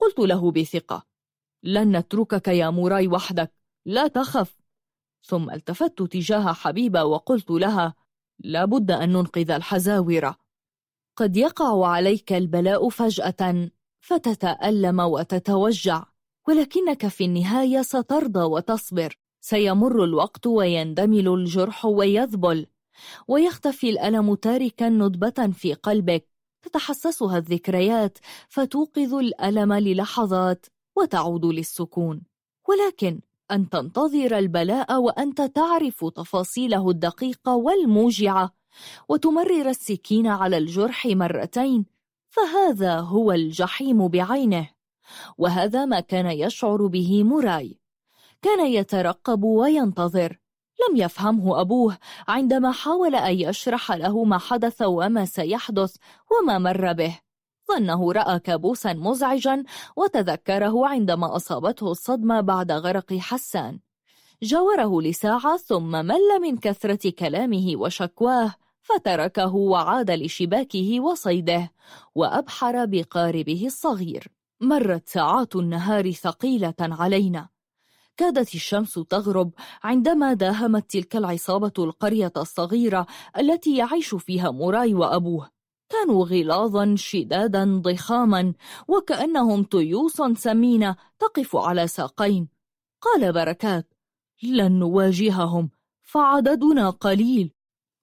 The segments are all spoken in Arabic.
قلت له بثقة. لن نتركك يا موراي وحدك. لا تخف. ثم التفت تجاه حبيبة وقلت لها لابد أن ننقذ الحزاورة قد يقع عليك البلاء فجأة فتتألم وتتوجع ولكنك في النهاية سترضى وتصبر. سيمر الوقت ويندمل الجرح ويذبل ويختفي الألم تاركا ندبة في قلبك. تتحسسها الذكريات فتوقظ الألم للحظات وتعود للسكون. ولكن أن تنتظر البلاء وأنت تعرف تفاصيله الدقيقة والموجعة وتمرر السكين على الجرح مرتين فهذا هو الجحيم بعينه. وهذا ما كان يشعر به موراي. كان يترقب وينتظر. لم يفهمه أبوه عندما حاول أن يشرح له ما حدث وما سيحدث وما مر به. ظنه رأى كابوسا مزعجا وتذكره عندما أصابته الصدمة بعد غرق حسان. جاوره لساعة ثم مل من كثرة كلامه وشكواه فتركه وعاد لشباكه وصيده وأبحر بقاربه الصغير. مرت ساعات النهار ثقيلة علينا. كادت الشمس تغرب عندما داهمت تلك العصابة القرية الصغيرة التي يعيش فيها موراي وأبوه. كانوا غلاظا شدادا ضخاما وكأنهم تيوس سمينة تقف على ساقين. قال بركات لن نواجههم فعددنا قليل.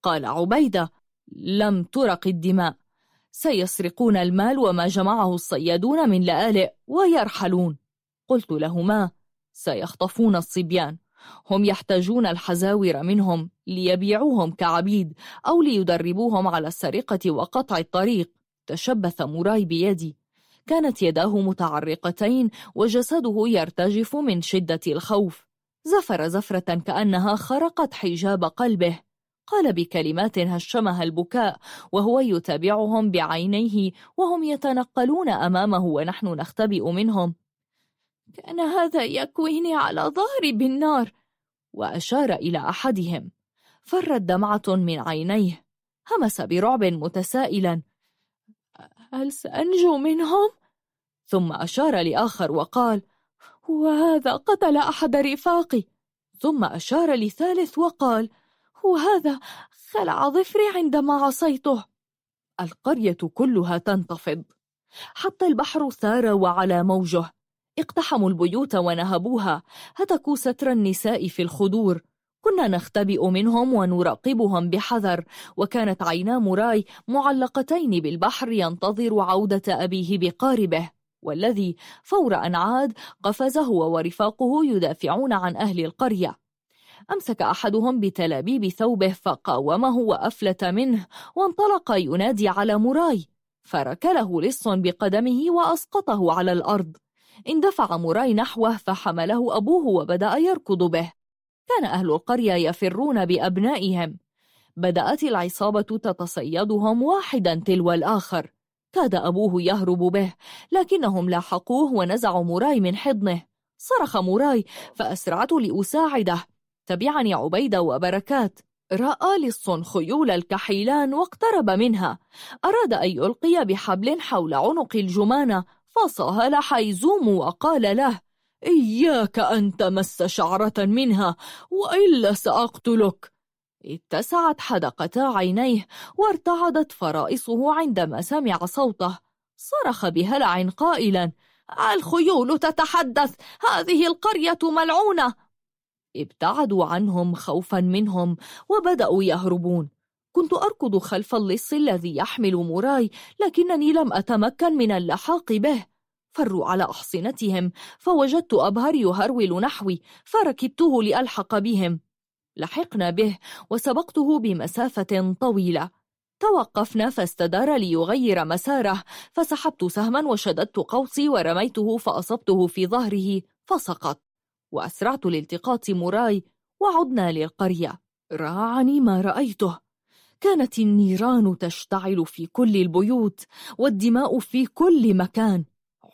قال عبيدة لم ترق الدماء. سيسرقون المال وما جمعه الصيادون من لآلئ ويرحلون. قلت لهما سيخطفون الصبيان. هم يحتاجون الحزاور منهم ليبيعوهم كعبيد أو ليدربوهم على السرقة وقطع الطريق. تشبث موراي بيدي. كانت يداه متعرقتين وجسده يرتجف من شدة الخوف. زفر زفرة كأنها خرقت حجاب قلبه. قال بكلمات هشمها البكاء وهو يتابعهم بعينيه وهم يتنقلون أمامه ونحن نختبئ منهم. كأن هذا يكويني على ظهري بالنار. وأشار إلى أحدهم. فرت دمعة من عينيه. همس برعب متسائلا. هل سأنجو منهم؟ ثم أشار لآخر وقال وهذا قتل أحد رفاقي. ثم أشار لثالث وقال وهذا خلع ظفري عندما عصيته. القرية كلها تنتفض. حتى البحر ثار وعلى موجه. اقتحموا البيوت ونهبوها. هتكوا ستر النساء في الخدور. كنا نختبئ منهم ونراقبهم بحذر. وكانت عينا مراي معلقتين بالبحر ينتظر عودة أبيه بقاربه. والذي فور أن عاد قفز هو ورفاقه يدافعون عن أهل القرية. أمسك أحدهم بتلابيب ثوبه فقاومه وأفلت منه وانطلق ينادي على مراي. فركله لص بقدمه وأسقطه على الأرض. اندفع موراي نحوه فحمله أبوه وبدأ يركض به. كان أهل القرية يفرون بأبنائهم. بدأت العصابة تتصيدهم واحدا تلو الآخر. كاد أبوه يهرب به لكنهم لاحقوه ونزعوا موراي من حضنه. صرخ موراي فأسرعت لأساعده. تبعني عبيدة وبركات. رأى لص خيول الكحيلان واقترب منها. أراد أن يلقي بحبل حول عنق الجمانة. فصهل حيزوم وقال له إياك أن تمس شعرة منها وإلا سأقتلك. اتسعت حدقتا عينيه وارتعدت فرائصه عندما سمع صوته. صرخ بهلع قائلا الخيول تتحدث هذه القرية ملعونة. ابتعدوا عنهم خوفا منهم وبدأوا يهربون. كنت أركض خلف اللص الذي يحمل موراي لكنني لم أتمكن من اللحاق به. فروا على أحصنتهم فوجدت أبهر يهرول نحوي فركبته لألحق بهم. لحقنا به وسبقته بمسافة طويلة. توقفنا فاستدار ليغير مساره فسحبت سهما وشددت قوسي ورميته فأصبته في ظهره فسقط. وأسرعت لالتقاط موراي وعدنا للقرية. راعني ما رأيته. كانت النيران تشتعل في كل البيوت والدماء في كل مكان.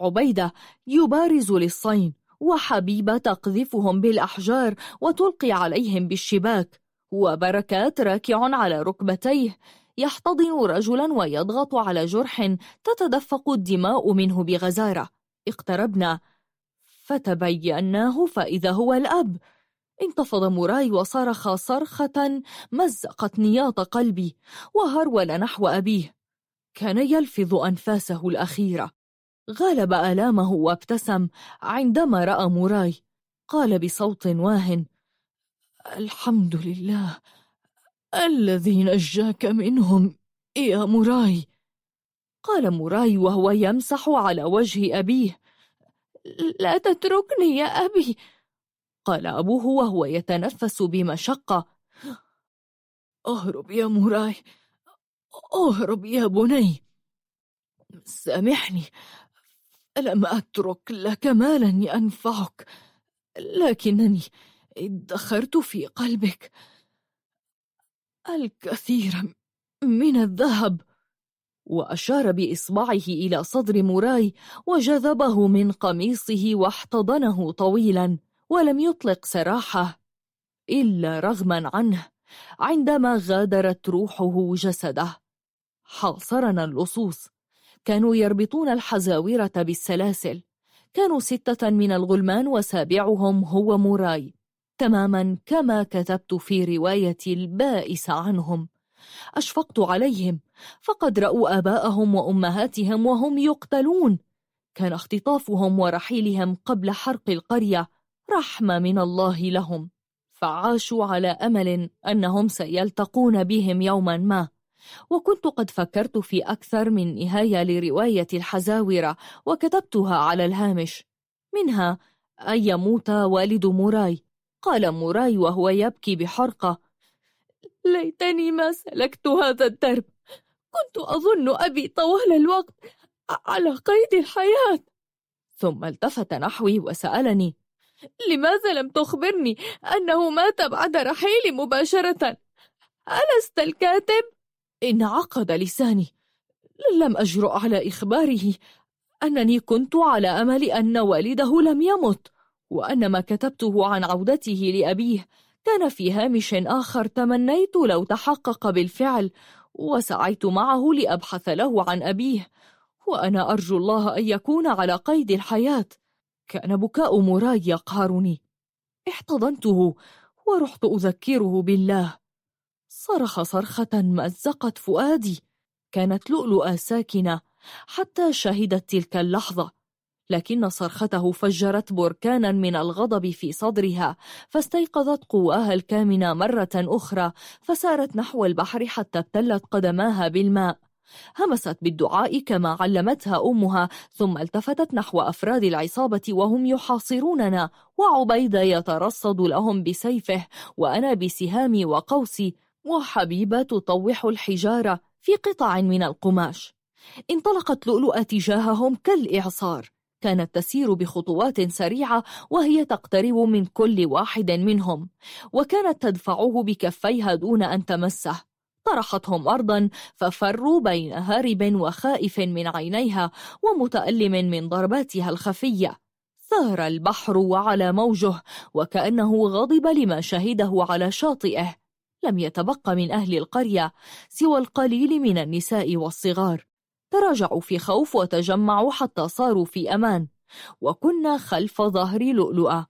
عبيدة يبارز للصين وحبيبة تقذفهم بالأحجار وتلقي عليهم بالشباك وبركات راكع على ركبتيه. يحتضن رجلا ويضغط على جرح تتدفق الدماء منه بغزارة. اقتربنا. فتبيناه فإذا هو الأب. انتفض موراي وصرخ صرخة مزقت نياط قلبي وهرول نحو أبيه. كان يلفظ أنفاسه الأخيرة. غالب آلامه وابتسم عندما رأى موراي. قال بصوت واهن الحمد لله الذي نجاك منهم يا موراي. قال موراي وهو يمسح على وجه أبيه لا تتركني يا أبي. قال أبوه وهو يتنفس بمشقة. أهرب يا موراي. أهرب يا بني. سامحني. لم أترك لك مالا ينفعك؟ لكنني ادخرت في قلبك. الكثير من الذهب. وأشار بإصبعه إلى صدر موراي وجذبه من قميصه واحتضنه طويلا. ولم يطلق سراحة إلا رغما عنه عندما غادرت روحه جسده. حاصرنا اللصوص. كانوا يربطون الحزاورة بالسلاسل. كانوا ستة من الغلمان وسابعهم هو موراي. تماما كما كتبت في روايتي البائس عنهم. أشفقت عليهم. فقد رأوا آباءهم وأمهاتهم وهم يقتلون. كان اختطافهم ورحيلهم قبل حرق القرية. رحمة من الله لهم فعاشوا على أمل أنهم سيلتقون بهم يوما ما. وكنت قد فكرت في أكثر من نهاية لرواية الحزاورة وكتبتها على الهامش منها أن يموت والد موراي قال موراي وهو يبكي بحرقة ليتني ما سلكت هذا الدرب. كنت أظن أبي طوال الوقت على قيد الحياة ثم التفت نحوي وسألني لماذا لم تخبرني أنه مات بعد رحيلي مباشرة؟ ألست الكاتب؟ انعقد لساني لم أجرؤ على إخباره أنني كنت على أمل أن والده لم يمت وأن ما كتبته عن عودته لأبيه كان في هامش آخر تمنيت لو تحقق بالفعل وسعيت معه لأبحث له عن أبيه وأنا أرجو الله أن يكون على قيد الحياة كان بكاء مراي يقهرني احتضنته ورحت أذكره بالله. صرخ صرخة مزقت فؤادي. كانت لؤلؤة ساكنة حتى شهدت تلك اللحظة. لكن صرخته فجرت بركانا من الغضب في صدرها فاستيقظت قواها الكامنة مرة أخرى فسارت نحو البحر حتى ابتلت قدماها بالماء. همست بالدعاء كما علمتها أمها ثم التفتت نحو أفراد العصابة وهم يحاصروننا وعبيد يترصد لهم بسيفه وأنا بسهامي وقوسي وحبيبة تطوح الحجارة في قطع من القماش. انطلقت لؤلؤة تجاههم كالإعصار. كانت تسير بخطوات سريعة وهي تقترب من كل واحد منهم وكانت تدفعه بكفيها دون أن تمسه. طرحتهم أرضا ففروا بين هارب وخائف من عينيها ومتألم من ضرباتها الخفية. ثار البحر وعلى موجه وكأنه غضب لما شهده على شاطئه. لم يتبق من أهل القرية سوى القليل من النساء والصغار. تراجعوا في خوف وتجمعوا حتى صاروا في أمان. وكنا خلف ظهر لؤلؤة.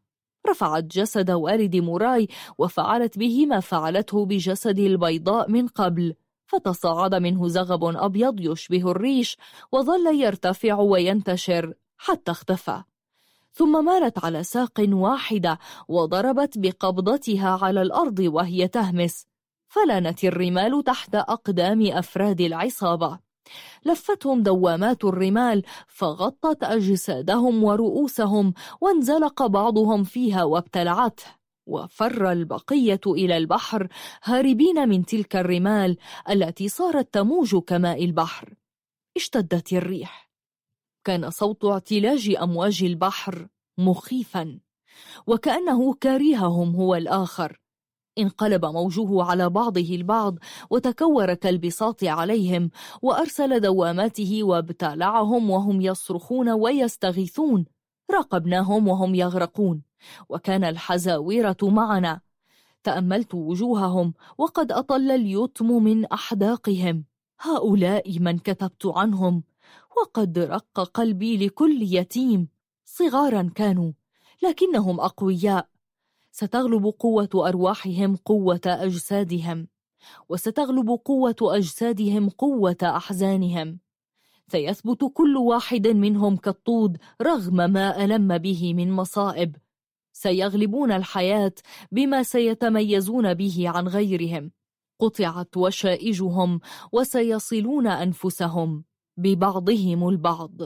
رفعت جسد والد موراي وفعلت به ما فعلته بجسد البيضاء من قبل فتصاعد منه زغب أبيض يشبه الريش وظل يرتفع وينتشر حتى اختفى. ثم مالت على ساق واحدة وضربت بقبضتها على الأرض وهي تهمس فلانت الرمال تحت أقدام أفراد العصابة. لفتهم دوامات الرمال فغطت أجسادهم ورؤوسهم وانزلق بعضهم فيها وابتلعته وفر البقية إلى البحر هاربين من تلك الرمال التي صارت تموج كماء البحر. اشتدت الريح. كان صوت اعتلاج أمواج البحر مخيفا وكأنه كارههم هو الآخر. انقلب موجه على بعضه البعض وتكور كالبساط عليهم وأرسل دواماته وابتلعهم وهم يصرخون ويستغيثون. راقبناهم وهم يغرقون. وكان الحزاويرة معنا. تأملت وجوههم وقد أطل اليتم من أحداقهم. هؤلاء من كتبت عنهم. وقد رق قلبي لكل يتيم. صغارا كانوا لكنهم أقوياء. ستغلب قوة أرواحهم قوة أجسادهم وستغلب قوة أجسادهم قوة أحزانهم. سيثبت كل واحد منهم كالطود رغم ما ألم به من مصائب. سيغلبون الحياة بما سيتميزون به عن غيرهم. قطعت وشائجهم وسيصلون أنفسهم ببعضهم البعض.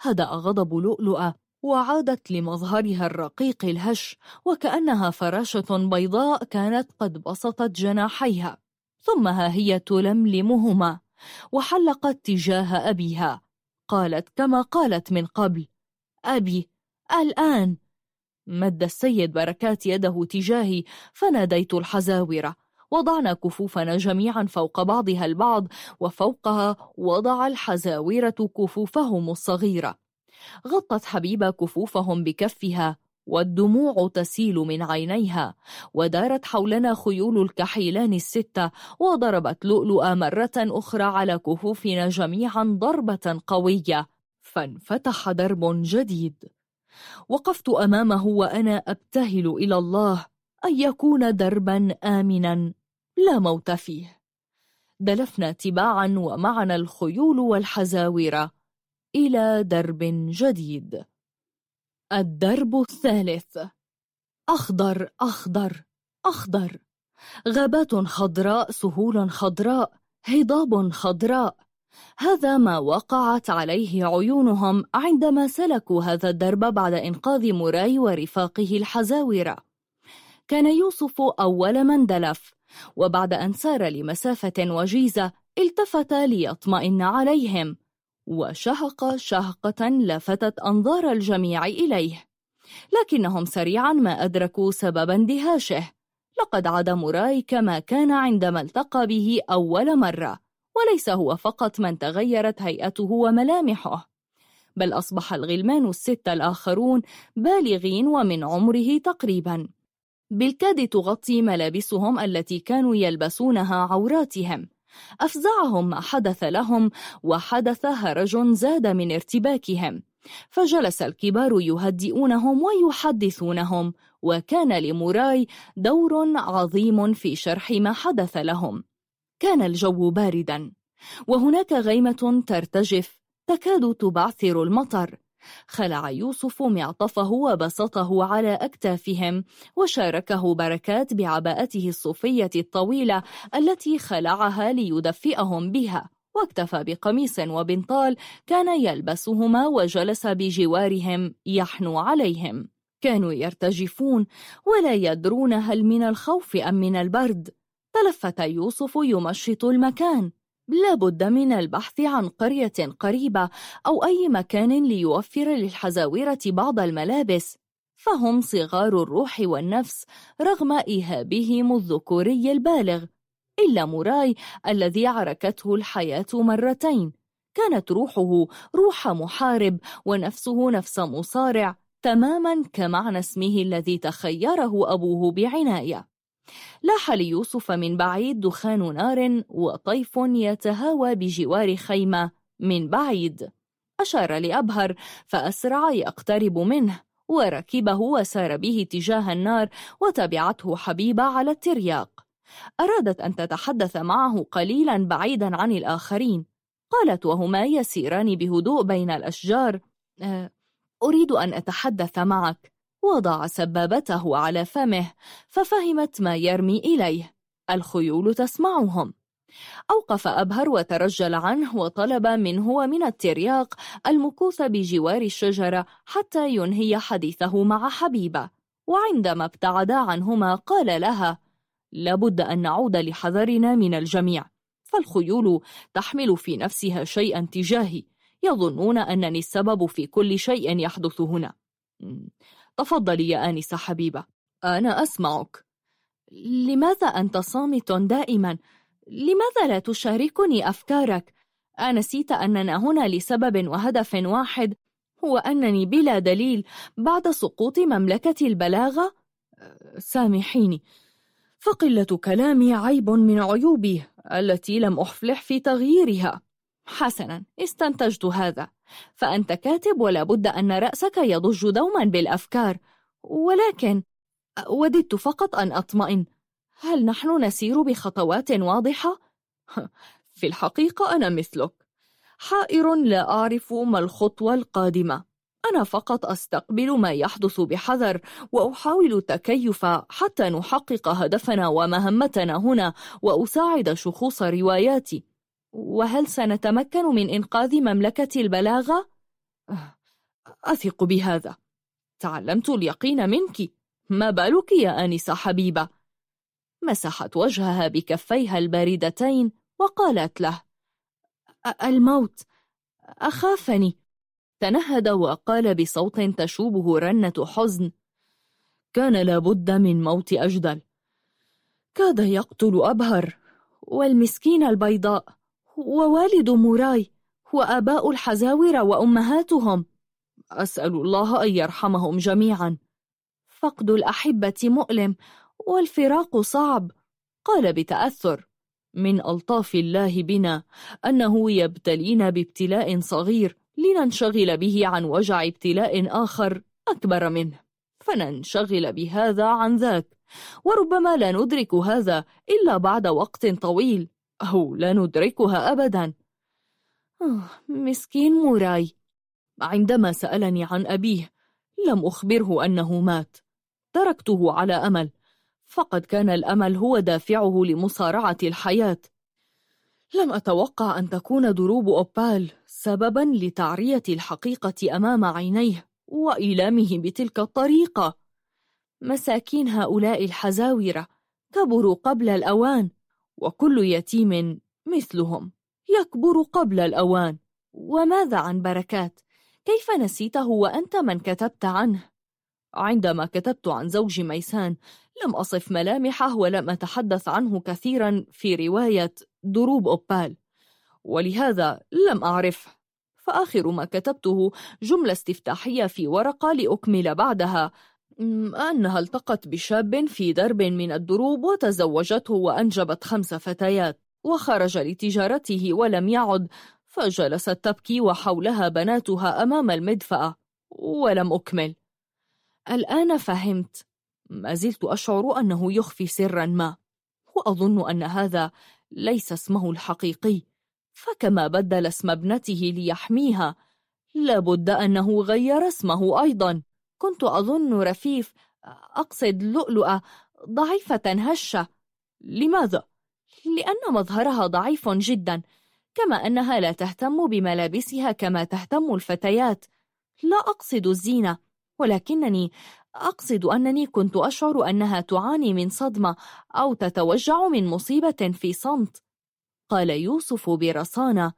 هدأ غضب لؤلؤة وعادت لمظهرها الرقيق الهش وكأنها فراشة بيضاء كانت قد بسطت جناحيها ثم ها هي تلملمهما وحلقت تجاه أبيها. قالت كما قالت من قبل أبي الآن. مد السيد بركات يده تجاهي فناديت الحزاورة وضعنا كفوفنا جميعا فوق بعضها البعض وفوقها وضع الحزاورة كفوفهم الصغيرة. غطت حبيبة كفوفهم بكفها والدموع تسيل من عينيها ودارت حولنا خيول الكحيلان الستة وضربت لؤلؤة مرة أخرى على كفوفنا جميعا ضربة قوية فانفتح درب جديد. وقفت أمامه وأنا أبتهل إلى الله أن يكون دربا آمنا لا موت فيه. دلفنا تباعا ومعنا الخيول والحزاورة إلى درب جديد. الدرب الثالث. أخضر أخضر أخضر. غابات خضراء سهول خضراء هضاب خضراء. هذا ما وقعت عليه عيونهم عندما سلكوا هذا الدرب بعد إنقاذ موراي ورفاقه الحزاورة كان يوسف أول من دلف وبعد أن سار لمسافة وجيزة التفت ليطمئن عليهم. وشهق شهقة لفتت أنظار الجميع إليه. لكنهم سريعا ما أدركوا سبب اندهاشه. لقد عاد موراي كما كان عندما التقى به أول مرة وليس هو فقط من تغيرت هيئته وملامحه. بل أصبح الغلمان الستة الآخرون بالغين ومن عمره تقريبا. بالكاد تغطي ملابسهم التي كانوا يلبسونها عوراتهم. أفزعهم ما حدث لهم وحدث هرج زاد من ارتباكهم. فجلس الكبار يهدئونهم ويحدثونهم وكان لموراي دور عظيم في شرح ما حدث لهم. كان الجو باردا وهناك غيمة ترتجف تكاد تبعثر المطر. خلع يوسف معطفه وبسطه على أكتافهم وشاركه بركات بعباءته الصوفية الطويلة التي خلعها ليدفئهم بها. واكتفى بقميص وبنطال كان يلبسهما وجلس بجوارهم يحنو عليهم. كانوا يرتجفون ولا يدرون هل من الخوف أم من البرد. تلفت يوسف يمشط المكان. لابد من البحث عن قرية قريبة أو أي مكان ليوفر للحزاورة بعض الملابس. فهم صغار الروح والنفس رغم إيهابهم الذكوري البالغ. إلا موراي الذي عركته الحياة مرتين. كانت روحه روح محارب ونفسه نفس مصارع تماما كمعنى اسمه الذي تخيره أبوه بعناية. لاح ليوسف من بعيد دخان نار وطيف يتهاوى بجوار خيمة من بعيد. أشار لأبهر فأسرع يقترب منه وركبه وسار به تجاه النار وتبعته حبيبة على الترياق. أرادت أن تتحدث معه قليلا بعيدا عن الآخرين. قالت وهما يسيران بهدوء بين الأشجار. أه، أريد أن أتحدث معك. وضع سبابته على فمه ففهمت ما يرمي إليه. الخيول تسمعهم. أوقف أبهر وترجل عنه وطلب منه ومن الترياق المكوث بجوار الشجرة حتى ينهي حديثه مع حبيبة. وعندما ابتعد عنهما قال لها لابد أن نعود لحذرنا من الجميع. فالخيول تحمل في نفسها شيئا تجاهي يظنون أنني السبب في كل شيء يحدث هنا. تفضلي يا آنسة حبيبة. أنا أسمعك. لماذا أنت صامت دائما؟ لماذا لا تشاركني أفكارك؟ أنسيت أننا هنا لسبب وهدف واحد هو أنني بلا دليل بعد سقوط مملكة البلاغة. سامحيني. فقلة كلامي عيب من عيوبي التي لم أفلح في تغييرها. حسنا استنتجت هذا. فأنت كاتب ولا بد أن رأسك يضج دوما بالأفكار. ولكن وددت فقط أن أطمئن. هل نحن نسير بخطوات واضحة؟ في الحقيقة أنا مثلك. حائر لا أعرف ما الخطوة القادمة. أنا فقط أستقبل ما يحدث بحذر وأحاول التكيف حتى نحقق هدفنا ومهمتنا هنا وأساعد شخوص رواياتي. وهل سنتمكن من إنقاذ مملكة البلاغة؟ أثق بهذا. تعلمت اليقين منك. ما بالك يا آنسة حبيبة؟ مسحت وجهها بكفيها الباردتين وقالت له الموت. أخافني. تنهد وقال بصوت تشوبه رنة حزن كان لابد من موت أجدل. كاد يقتل أبهر والمسكين البيضاء. ووالد موراي وآباء الحزاور وأمهاتهم. أسأل الله أن يرحمهم جميعا. فقد الأحبة مؤلم والفراق صعب. قال بتأثر. من ألطاف الله بنا أنه يبتلينا بابتلاء صغير لننشغل به عن وجع ابتلاء آخر أكبر منه. فننشغل بهذا عن ذاك. وربما لا ندرك هذا إلا بعد وقت طويل. أو لا ندركها أبدا. آه، مسكين موراي. عندما سألني عن أبيه لم أخبره أنه مات. تركته على أمل. فقد كان الأمل هو دافعه لمصارعة الحياة. لم أتوقع أن تكون دروب أوبال سببا لتعرية الحقيقة أمام عينيه وإيلامه بتلك الطريقة. مساكين هؤلاء الحزاورة كبروا قبل الأوان. وكل يتيم مثلهم يكبر قبل الأوان وماذا عن بركات؟ كيف نسيته وأنت من كتبت عنه؟ عندما كتبت عن زوج ميسان لم أصف ملامحه ولم أتحدث عنه كثيرا في رواية دروب أوبال ولهذا لم أعرفه فآخر ما كتبته جملة استفتاحية في ورقة لأكمل بعدها أنها التقت بشاب في درب من الدروب وتزوجته وأنجبت خمس فتيات وخرج لتجارته ولم يعد فجلست تبكي وحولها بناتها أمام المدفأة ولم أكمل. الآن فهمت. ما زلت أشعر أنه يخفي سرا ما. وأظن أن هذا ليس اسمه الحقيقي. فكما بدل اسم ابنته ليحميها لابد أنه غير اسمه أيضا. كنت أظن رفيف أقصد لؤلؤة ضعيفة هشة. لماذا؟ لأن مظهرها ضعيف جدا كما أنها لا تهتم بملابسها كما تهتم الفتيات. لا أقصد الزينة ولكنني أقصد أنني كنت أشعر أنها تعاني من صدمة أو تتوجع من مصيبة في صمت. قال يوسف برصانة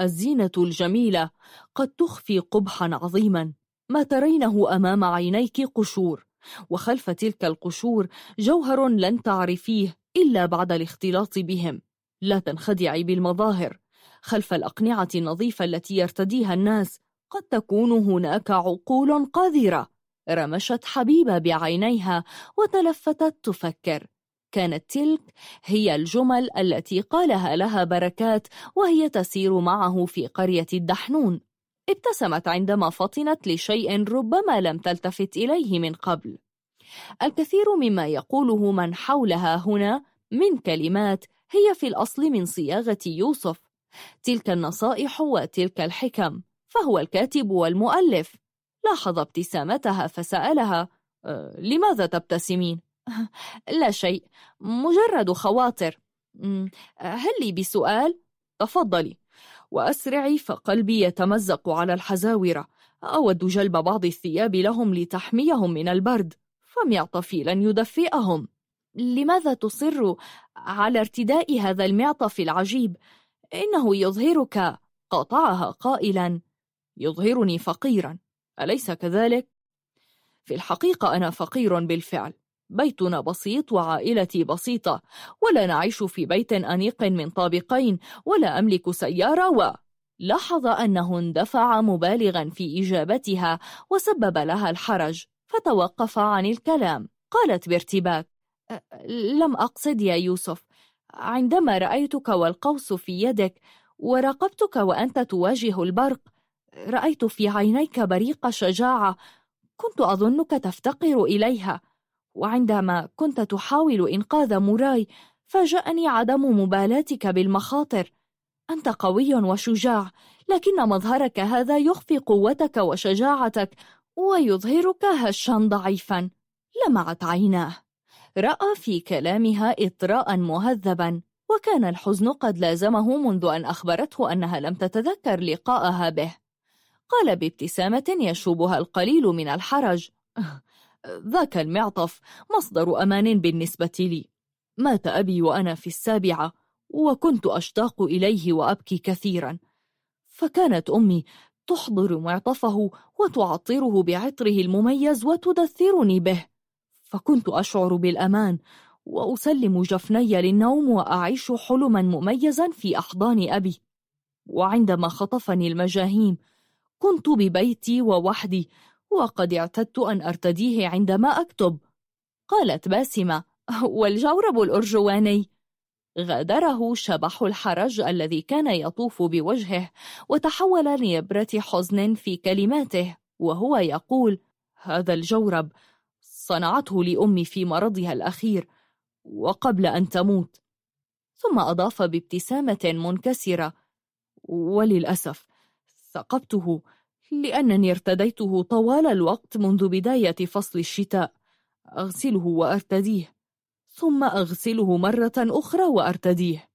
الزينة الجميلة قد تخفي قبحا عظيما. ما ترينه أمام عينيك قشور وخلف تلك القشور جوهر لن تعرفيه إلا بعد الاختلاط بهم. لا تنخدعي بالمظاهر. خلف الأقنعة النظيفة التي يرتديها الناس قد تكون هناك عقول قذرة. رمشت حبيبة بعينيها وتلفتت تفكر. كانت تلك هي الجمل التي قالها لها بركات وهي تسير معه في قرية الدحنون. ابتسمت عندما فطنت لشيء ربما لم تلتفت إليه من قبل. الكثير مما يقوله من حولها هنا من كلمات هي في الأصل من صياغة يوسف. تلك النصائح وتلك الحكم فهو الكاتب والمؤلف. لاحظ ابتسامتها فسألها أه، لماذا تبتسمين؟ لا شيء مجرد خواطر. أمم، هل لي بسؤال؟ تفضلي. وأسرعي فقلبي يتمزق على الحزاورة أود جلب بعض الثياب لهم لتحميهم من البرد فمعطفي لن يدفئهم. لماذا تصر على ارتداء هذا المعطف العجيب؟ إنه يظهرك. قاطعها قائلا. يظهرني فقيرا. أليس كذلك؟ في الحقيقة أنا فقير بالفعل. بيتنا بسيط وعائلتي بسيطة ولا نعيش في بيت أنيق من طابقين ولا أملك سيارة و... لاحظ أنه اندفع مبالغا في إجابتها وسبب لها الحرج فتوقف عن الكلام. قالت بارتباك. لم أقصد يا يوسف. عندما رأيتك والقوس في يدك وراقبتك وأنت تواجه البرق رأيت في عينيك بريق شجاعة كنت أظنك تفتقر إليها. وعندما كنت تحاول إنقاذ موراي فاجأني عدم مبالاتك بالمخاطر. أنت قوي وشجاع لكن مظهرك هذا يخفي قوتك وشجاعتك ويظهرك هشا ضعيفا. لمعت عيناه. رأى في كلامها إطراء مهذبا وكان الحزن قد لازمه منذ أن أخبرته أنها لم تتذكر لقاءها به. قال بابتسامة يشوبها القليل من الحرج. ذاك المعطف مصدر أمان بالنسبة لي. مات أبي وأنا في السابعة وكنت أشتاق إليه وأبكي كثيرا. فكانت أمي تحضر معطفه وتعطره بعطره المميز وتدثرني به. فكنت أشعر بالأمان وأسلم جفني للنوم وأعيش حلما مميزا في أحضان أبي. وعندما خطفني المجاهيم كنت ببيتي ووحدي وقد اعتدت أن أرتديه عندما أكتب. قالت باسمة والجورب الأرجواني. غادره شبح الحرج الذي كان يطوف بوجهه وتحول لنبرة حزن في كلماته وهو يقول هذا الجورب صنعته لأمي في مرضها الأخير وقبل أن تموت. ثم أضاف بابتسامة منكسرة وللأسف ثقبته لأنني ارتديته طوال الوقت منذ بداية فصل الشتاء. أغسله وأرتديه ثم أغسله مرة أخرى وأرتديه.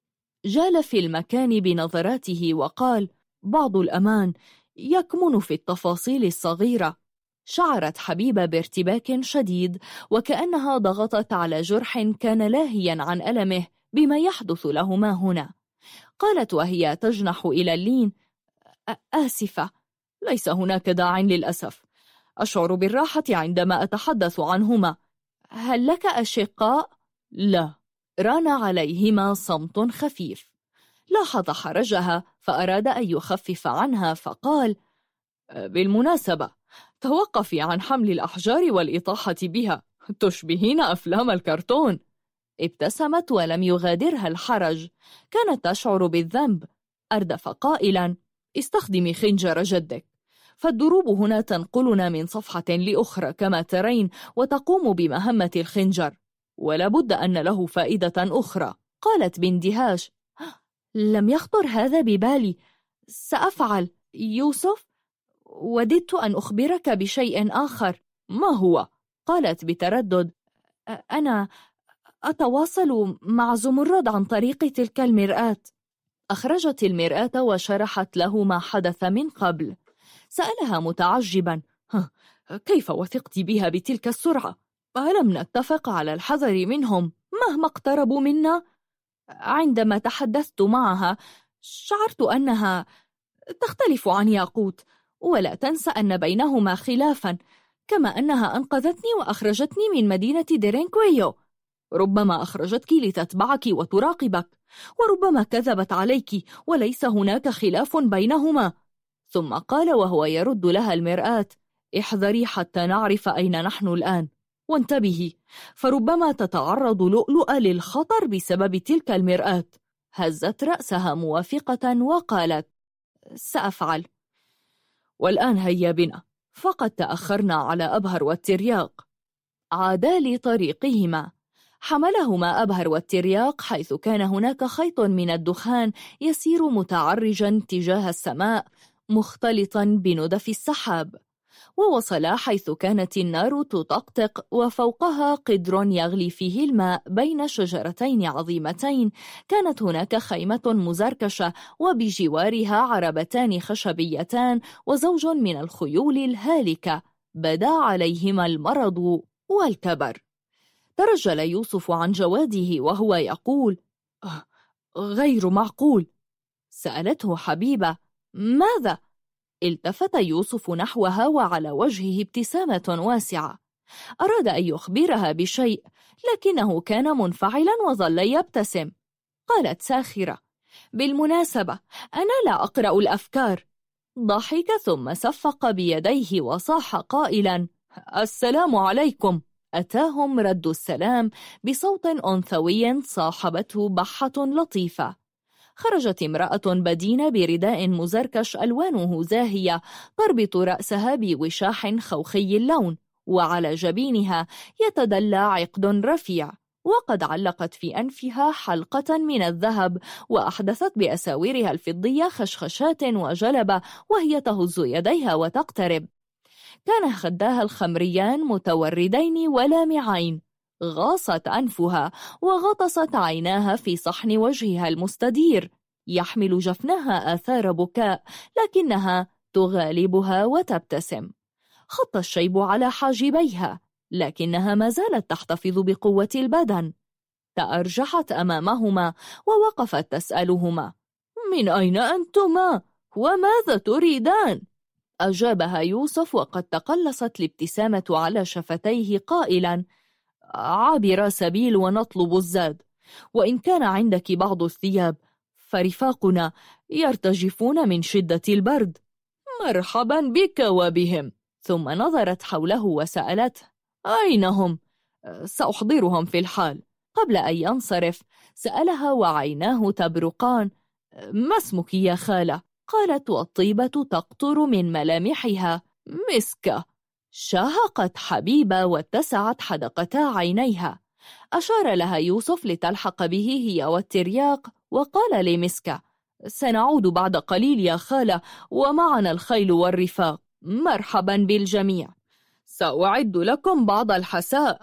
جال في المكان بنظراته وقال بعض الأمان يكمن في التفاصيل الصغيرة. شعرت حبيبة بارتباك شديد وكأنها ضغطت على جرح كان لاهيا عن ألمه بما يحدث لهما هنا. قالت وهي تجنح إلى اللين آسفة ليس هناك داع للأسف. أشعر بالراحة عندما أتحدث عنهما. هل لك أشقاء؟ لا. ران عليهما صمت خفيف. لاحظ حرجها فأراد أن يخفف عنها فقال بالمناسبة توقفي عن حمل الأحجار والإطاحة بها. تشبهين أفلام الكرتون. ابتسمت ولم يغادرها الحرج. كانت تشعر بالذنب. أردف قائلا استخدمي خنجر جدك. فالدروب هنا تنقلنا من صفحة لأخرى كما ترين وتقوم بمهمة الخنجر. ولابد أن له فائدة أخرى. قالت باندهاش لم يخطر هذا ببالي. سأفعل يوسف وددت أن أخبرك بشيء آخر. ما هو؟ قالت بتردد أنا أتواصل مع زمرد عن طريق تلك المرآة. أخرجت المرآة وشرحت له ما حدث من قبل. سألها متعجبا كيف وثقت بها بتلك السرعة؟ ألم نتفق على الحذر منهم مهما اقتربوا منا؟ عندما تحدثت معها شعرت أنها تختلف عن ياقوت ولا تنسى أن بينهما خلافا كما أنها أنقذتني وأخرجتني من مدينة ديرينكويو ربما أخرجتك لتتبعك وتراقبك وربما كذبت عليك وليس هناك خلاف بينهما ثم قال وهو يرد لها المرآة احذري حتى نعرف أين نحن الآن. وانتبهي فربما تتعرض لؤلؤ للخطر بسبب تلك المرآة. هزت رأسها موافقة وقالت سأفعل. والآن هيا بنا. فقد تأخرنا على أبهر والترياق. عادا لطريقهما. حملهما أبهر والترياق حيث كان هناك خيط من الدخان يسير متعرجا تجاه السماء مختلطا بندف السحاب. ووصلا حيث كانت النار تطقطق وفوقها قدر يغلي فيه الماء بين شجرتين عظيمتين. كانت هناك خيمة مزركشة وبجوارها عربتان خشبيتان وزوج من الخيول الهالكة. بدا عليهما المرض والكبر. ترجل يوسف عن جواده وهو يقول أه، غير معقول. سألته حبيبة ماذا؟ التفت يوسف نحوها وعلى وجهه ابتسامة واسعة. أراد أن يخبرها بشيء لكنه كان منفعلا وظل يبتسم. قالت ساخرة بالمناسبة أنا لا أقرأ الأفكار. ضحك ثم صفق بيديه وصاح قائلا السلام عليكم. أتاهم رد السلام بصوت أنثوي صاحبته بحة لطيفة. خرجت امرأة بدينة برداء مزركش ألوانه زاهية تربط رأسها بوشاح خوخي اللون وعلى جبينها يتدلى عقد رفيع. وقد علقت في أنفها حلقة من الذهب وأحدثت بأساورها الفضية خشخشات وجلبة وهي تهز يديها وتقترب. كان خداها الخمريان متوردين ولامعين غاصت أنفها وغطست عيناها في صحن وجهها المستدير يحمل جفنها آثار بكاء لكنها تغالبها وتبتسم خط الشيب على حاجبيها لكنها ما زالت تحتفظ بقوة البدن تأرجحت أمامهما ووقفت تسألهما من أين أنتما؟ وماذا تريدان؟ أجابها يوسف وقد تقلصت الابتسامة على شفتيه قائلا عابر سبيل ونطلب الزاد. وإن كان عندك بعض الثياب فرفاقنا يرتجفون من شدة البرد. مرحبا بك وبهم. ثم نظرت حوله وسألته أين هم؟ سأحضرهم في الحال. قبل أن ينصرف سألها وعيناه تبرقان ما اسمك يا خالة؟ قالت والطيبة تقطر من ملامحها. مسكة. شاهقت حبيبة واتسعت حدقتا عينيها. أشار لها يوسف لتلحق به هي والترياق وقال لمسكة سنعود بعد قليل يا خالة ومعنا الخيل والرفاق. مرحبا بالجميع. سأعد لكم بعض الحساء.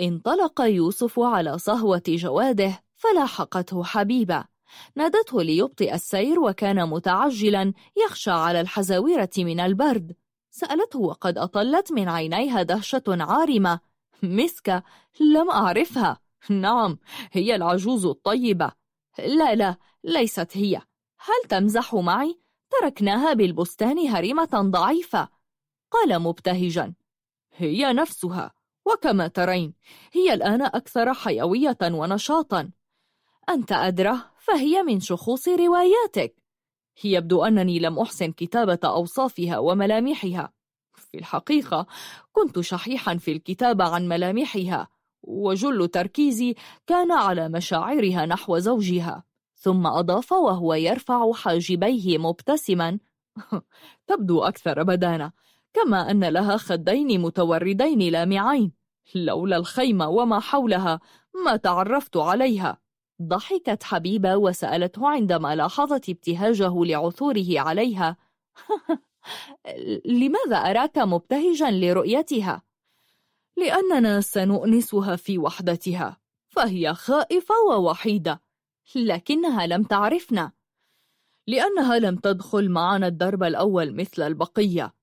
انطلق يوسف على صهوة جواده فلاحقته حبيبة. نادته ليبطئ السير وكان متعجلا يخشى على الحزاويرة من البرد. سألته وقد أطلت من عينيها دهشة عارمة. مسكة لم أعرفها. نعم هي العجوز الطيبة. لا لا ليست هي. هل تمزح معي؟ تركناها بالبستان هرمة ضعيفة. قال مبتهجا. هي نفسها. وكما ترين هي الآن أكثر حيوية ونشاطا. أنت أدرى فهي من شخوص رواياتك. هي يبدو أنني لم أحسن كتابة أوصافها وملامحها. في الحقيقة كنت شحيحا في الكتابة عن ملامحها وجل تركيزي كان على مشاعرها نحو زوجها. ثم أضاف وهو يرفع حاجبيه مبتسما. تبدو أكثر بدانة كما أن لها خدين متوردين لامعين. لولا الخيمة وما حولها ما تعرفت عليها. ضحكت حبيبة وسألته عندما لاحظت ابتهاجه لعثوره عليها لماذا أراك مبتهجا لرؤيتها؟ لأننا سنؤنسها في وحدتها فهي خائفة ووحيدة لكنها لم تعرفنا لأنها لم تدخل معنا الدرب الأول مثل البقية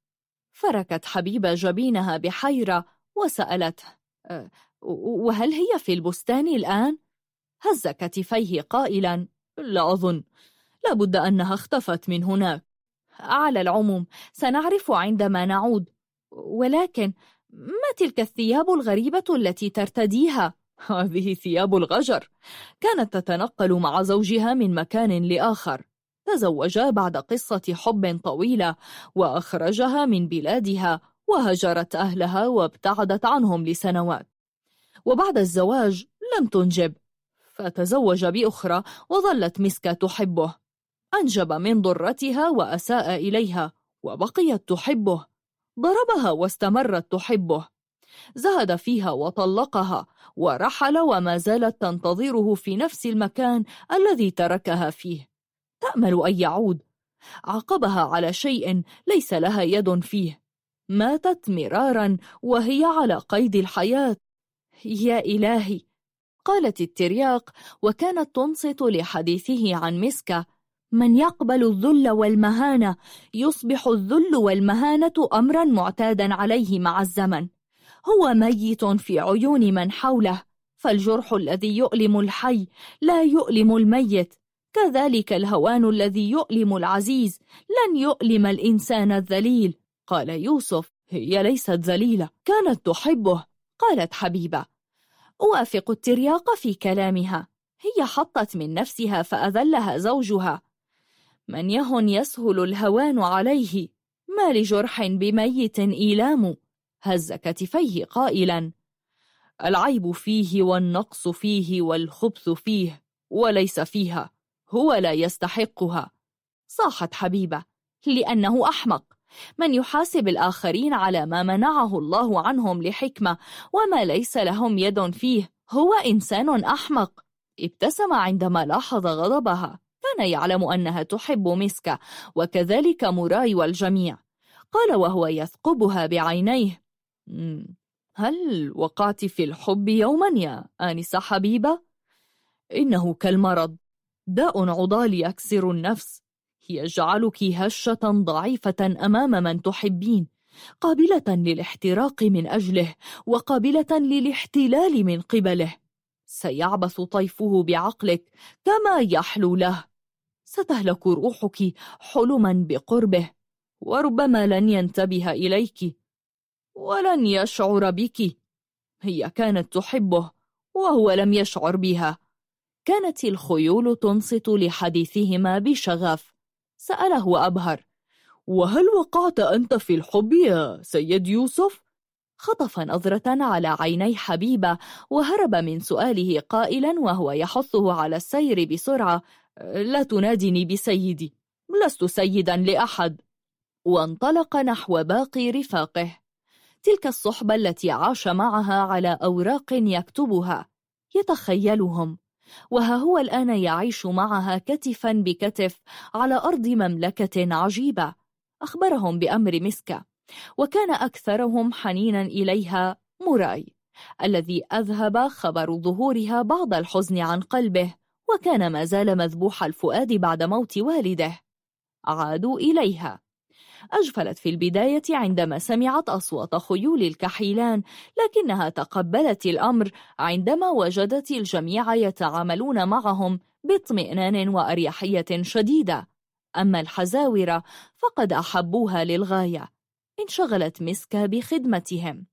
فركت حبيبة جبينها بحيرة وسألته أه، وهل هي في البستان الآن؟ هز كتفيه قائلا لا أظن. لابد أنها اختفت من هناك. على العموم سنعرف عندما نعود. ولكن ما تلك الثياب الغريبة التي ترتديها؟ هذه ثياب الغجر. كانت تتنقل مع زوجها من مكان لآخر. تزوجا بعد قصة حب طويلة وأخرجها من بلادها وهجرت أهلها وابتعدت عنهم لسنوات. وبعد الزواج لم تنجب. فتزوج بأخرى وظلت مسكة تحبه. أنجب من ضرتها وأساء إليها وبقيت تحبه. ضربها واستمرت تحبه. زهد فيها وطلقها ورحل وما زالت تنتظره في نفس المكان الذي تركها فيه. تأمل أن يعود. عاقبها على شيء ليس لها يد فيه. ماتت مرارا وهي على قيد الحياة. يا إلهي قالت الترياق وكانت تنصت لحديثه عن مسكة. من يقبل الذل والمهانة يصبح الذل والمهانة أمرا معتادا عليه مع الزمن. هو ميت في عيون من حوله فالجرح الذي يؤلم الحي لا يؤلم الميت. كذلك الهوان الذي يؤلم العزيز لن يؤلم الإنسان الذليل. قال يوسف هي ليست ذليلة كانت تحبه. قالت حبيبة أوافق الترياق في كلامها. هي حطت من نفسها فأذلها زوجها. من يهن يسهل الهوان عليه. ما لجرح بميت إيلام. هز كتفيه قائلا. العيب فيه والنقص فيه والخبث فيه. وليس فيها. هو لا يستحقها. صاحت حبيبة. لأنه أحمق. من يحاسب الآخرين على ما منعه الله عنهم لحكمة وما ليس لهم يد فيه هو إنسان أحمق. ابتسم عندما لاحظ غضبها كان يعلم أنها تحب مسكة وكذلك موراي والجميع. قال وهو يثقبها بعينيه. هل وقعت في الحب يوما يا آنسة حبيبة؟ إنه كالمرض. داء عضال يكسر النفس. يجعلك هشة ضعيفة أمام من تحبين قابلة للاحتراق من أجله وقابلة للاحتلال من قبله. سيعبث طيفه بعقلك كما يحلو له. ستهلك روحك حلما بقربه وربما لن ينتبه إليك ولن يشعر بك. هي كانت تحبه وهو لم يشعر بها. كانت الخيول تنصت لحديثهما بشغف. سأله أبهر. وهل وقعت أنت في الحب يا سيد يوسف؟ خطف نظرة على عيني حبيبة وهرب من سؤاله قائلا وهو يحثه على السير بسرعة. لا تنادني بسيدي لست سيدا لأحد. وانطلق نحو باقي رفاقه. تلك الصحبة التي عاش معها على أوراق يكتبها يتخيلهم. وها هو الآن يعيش معها كتفا بكتف على أرض مملكة عجيبة. أخبرهم بأمر مسكة وكان أكثرهم حنينا إليها موراي الذي أذهب خبر ظهورها بعض الحزن عن قلبه وكان ما زال مذبوح الفؤاد بعد موت والده. عادوا إليها. أجفلت في البداية عندما سمعت أصوات خيول الكحيلان لكنها تقبلت الأمر عندما وجدت الجميع يتعاملون معهم باطمئنان وأريحية شديدة. أما الحزاورة فقد أحبوها للغاية انشغلت مسكا بخدمتهم.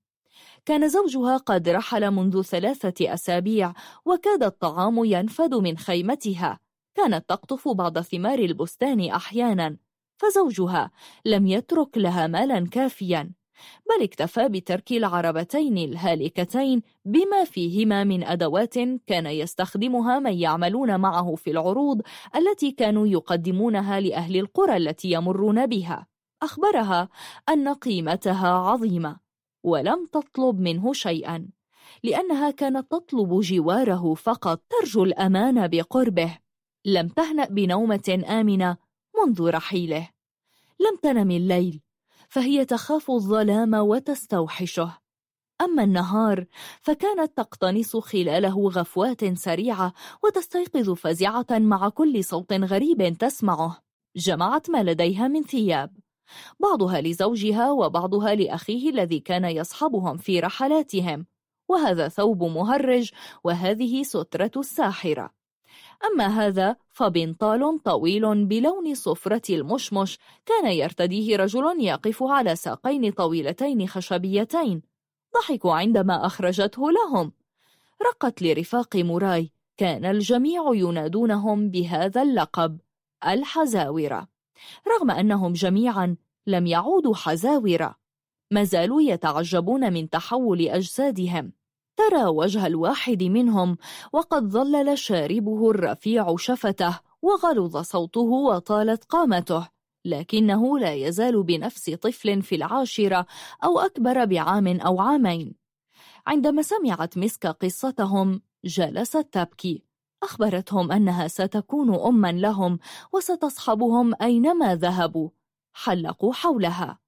كان زوجها قد رحل منذ ثلاثة أسابيع وكاد الطعام ينفد من خيمتها. كانت تقطف بعض ثمار البستان أحيانا. فزوجها لم يترك لها مالا كافيا بل اكتفى بترك العربتين الهالكتين بما فيهما من أدوات كان يستخدمها من يعملون معه في العروض التي كانوا يقدمونها لأهل القرى التي يمرون بها. أخبرها أن قيمتها عظيمة ولم تطلب منه شيئا لأنها كانت تطلب جواره فقط. ترجو الأمان بقربه. لم تهنأ بنومة آمنة منذ رحيله. لم تنم الليل فهي تخاف الظلام وتستوحشه. أما النهار فكانت تقتنص خلاله غفوات سريعة وتستيقظ فزعة مع كل صوت غريب تسمعه. جمعت ما لديها من ثياب. بعضها لزوجها وبعضها لأخيه الذي كان يصحبهم في رحلاتهم. وهذا ثوب مهرج وهذه سترة الساحرة. أما هذا فبنطال طويل بلون صفرة المشمش كان يرتديه رجل يقف على ساقين طويلتين خشبيتين. ضحكوا عندما أخرجته لهم. رقت لرفاق موراي. كان الجميع ينادونهم بهذا اللقب الحزاورة رغم أنهم جميعا لم يعودوا حزاورة ما زالوا يتعجبون من تحول أجسادهم. ترى وجه الواحد منهم وقد ظلل شاربه الرفيع شفته وغلظ صوته وطالت قامته لكنه لا يزال بنفس طفل في العاشرة أو أكبر بعام أو عامين. عندما سمعت مسك قصتهم جلست تبكي أخبرتهم أنها ستكون أما لهم وستصحبهم أينما ذهبوا. حلقوا حولها.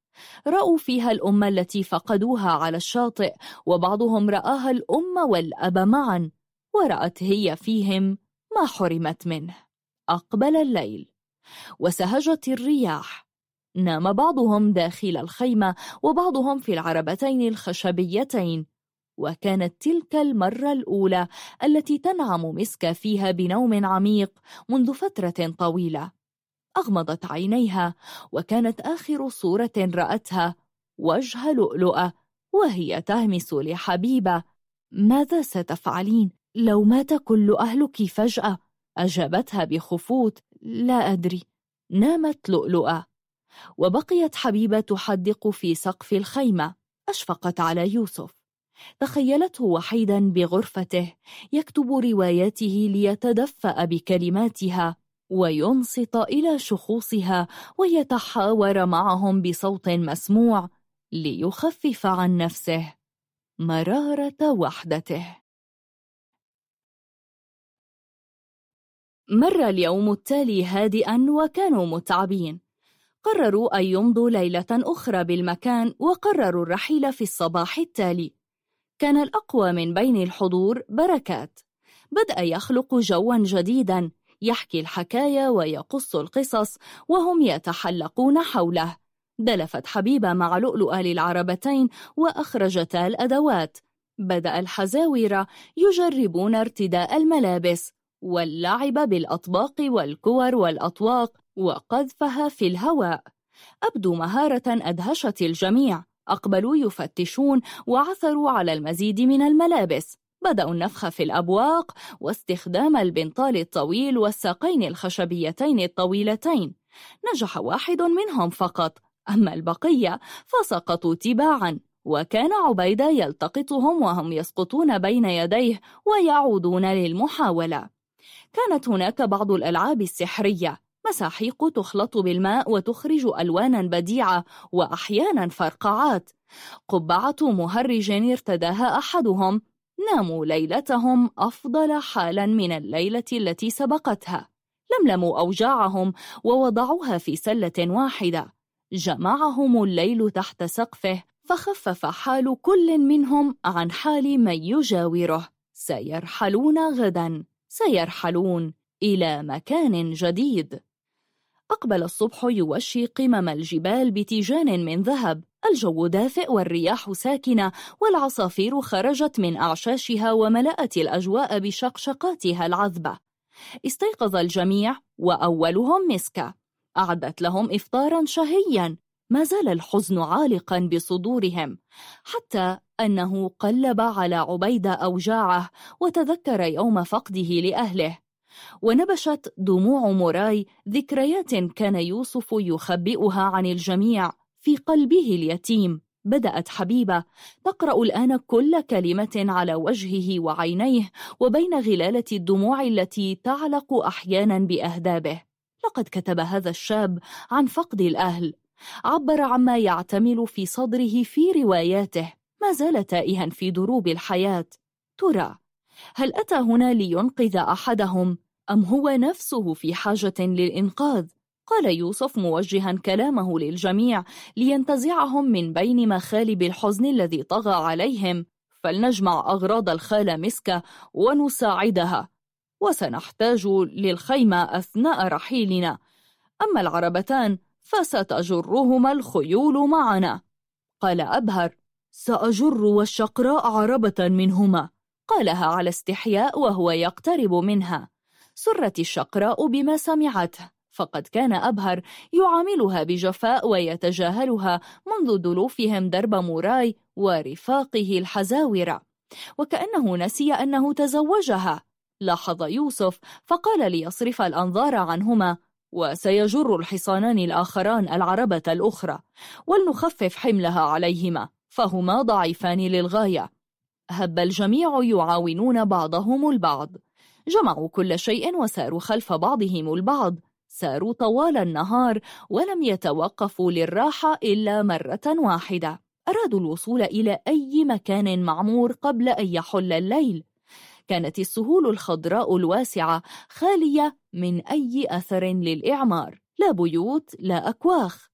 رأوا فيها الأم التي فقدوها على الشاطئ وبعضهم رآها الأم والأب معا ورأت هي فيهم ما حرمت منه. أقبل الليل. وسهجت الرياح. نام بعضهم داخل الخيمة وبعضهم في العربتين الخشبيتين. وكانت تلك المرة الأولى التي تنعم مسك فيها بنوم عميق منذ فترة طويلة. أغمضت عينيها وكانت آخر صورة رأتها وجه لؤلؤة وهي تهمس لحبيبة. ماذا ستفعلين؟ لو مات كل أهلك فجأة؟ أجابتها بخفوت. لا أدري. نامت لؤلؤة. وبقيت حبيبة تحدق في سقف الخيمة. أشفقت على يوسف. تخيلته وحيدا بغرفته يكتب رواياته ليتدفأ بكلماتها. وينصت إلى شخوصها ويتحاور معهم بصوت مسموع ليخفف عن نفسه مرارة وحدته. مر اليوم التالي هادئا وكانوا متعبين. قرروا أن يمضوا ليلة أخرى بالمكان وقرروا الرحيل في الصباح التالي. كان الأقوى من بين الحضور بركات. بدأ يخلق جوا جديدا يحكي الحكايا ويقص القصص وهم يتحلقون حوله. دلفت حبيبة مع لؤلؤة للعربتين وأخرجتا الأدوات. بدأ الحزاورة يجربون ارتداء الملابس واللعب بالأطباق والكور والأطواق وقذفها في الهواء. أبدو مهارة أدهشت الجميع. أقبلوا يفتشون وعثروا على المزيد من الملابس. بدأوا النفخ في الأبواق واستخدام البنطال الطويل والساقين الخشبيتين الطويلتين. نجح واحد منهم فقط. أما البقية فسقطوا تباعا وكان عبيدة يلتقطهم وهم يسقطون بين يديه ويعودون للمحاولة. كانت هناك بعض الألعاب السحرية. مساحيق تخلط بالماء وتخرج ألوانا بديعة وأحيانا فرقعات. قبعة مهرج ارتداها أحدهم. ناموا ليلتهم أفضل حالا من الليلة التي سبقتها. لملموا أوجاعهم ووضعوها في سلة واحدة. جمعهم الليل تحت سقفه فخفف حال كل منهم عن حال من يجاوره. سيرحلون غدا. سيرحلون إلى مكان جديد. أقبل الصبح يوشي قمم الجبال بتيجان من ذهب. الجو دافئ والرياح ساكنة والعصافير خرجت من أعشاشها وملأت الأجواء بشقشقاتها العذبة. استيقظ الجميع وأولهم مسكة أعدت لهم إفطارا شهيا. ما زال الحزن عالقا بصدورهم. حتى أنه قلب على عبيد أوجاعه وتذكر يوم فقده لأهله. ونبشت دموع موراي ذكريات كان يوسف يخبئها عن الجميع. في قلبه اليتيم. بدأت حبيبة تقرأ الآن كل كلمة على وجهه وعينيه وبين غلالة الدموع التي تعلق أحيانا بأهدابه. لقد كتب هذا الشاب عن فقد الأهل. عبر عما يعتمل في صدره في رواياته. ما زال تائها في دروب الحياة. ترى هل أتى هنا لينقذ أحدهم؟ أم هو نفسه في حاجة للإنقاذ؟ قال يوسف موجها كلامه للجميع لينتزعهم من بين مخالب الحزن الذي طغى عليهم. فلنجمع أغراض الخالة مسكة ونساعدها. وسنحتاج للخيمة أثناء رحيلنا. أما العربتان فستجرهما الخيول معنا. قال أبهر سأجر والشقراء عربة منهما. قالها على استحياء وهو يقترب منها. سرت الشقراء بما سمعته. فقد كان أبهر. يعاملها بجفاء ويتجاهلها منذ دلوفهم درب موراي ورفاقه الحزاورة وكأنه نسي أنه تزوجها. لاحظ يوسف فقال ليصرف الأنظار عنهما وسيجر الحصانان الآخران العربة الأخرى ولنخفف حملها عليهما فهما ضعيفان للغاية. هب الجميع يعاونون بعضهم البعض. جمعوا كل شيء وساروا خلف بعضهم البعض. ساروا طوال النهار ولم يتوقفوا للراحة إلا مرة واحدة. أرادوا الوصول إلى أي مكان معمور قبل أن يحل الليل. كانت السهول الخضراء الواسعة خالية من أي أثر للإعمار. لا بيوت لا أكواخ.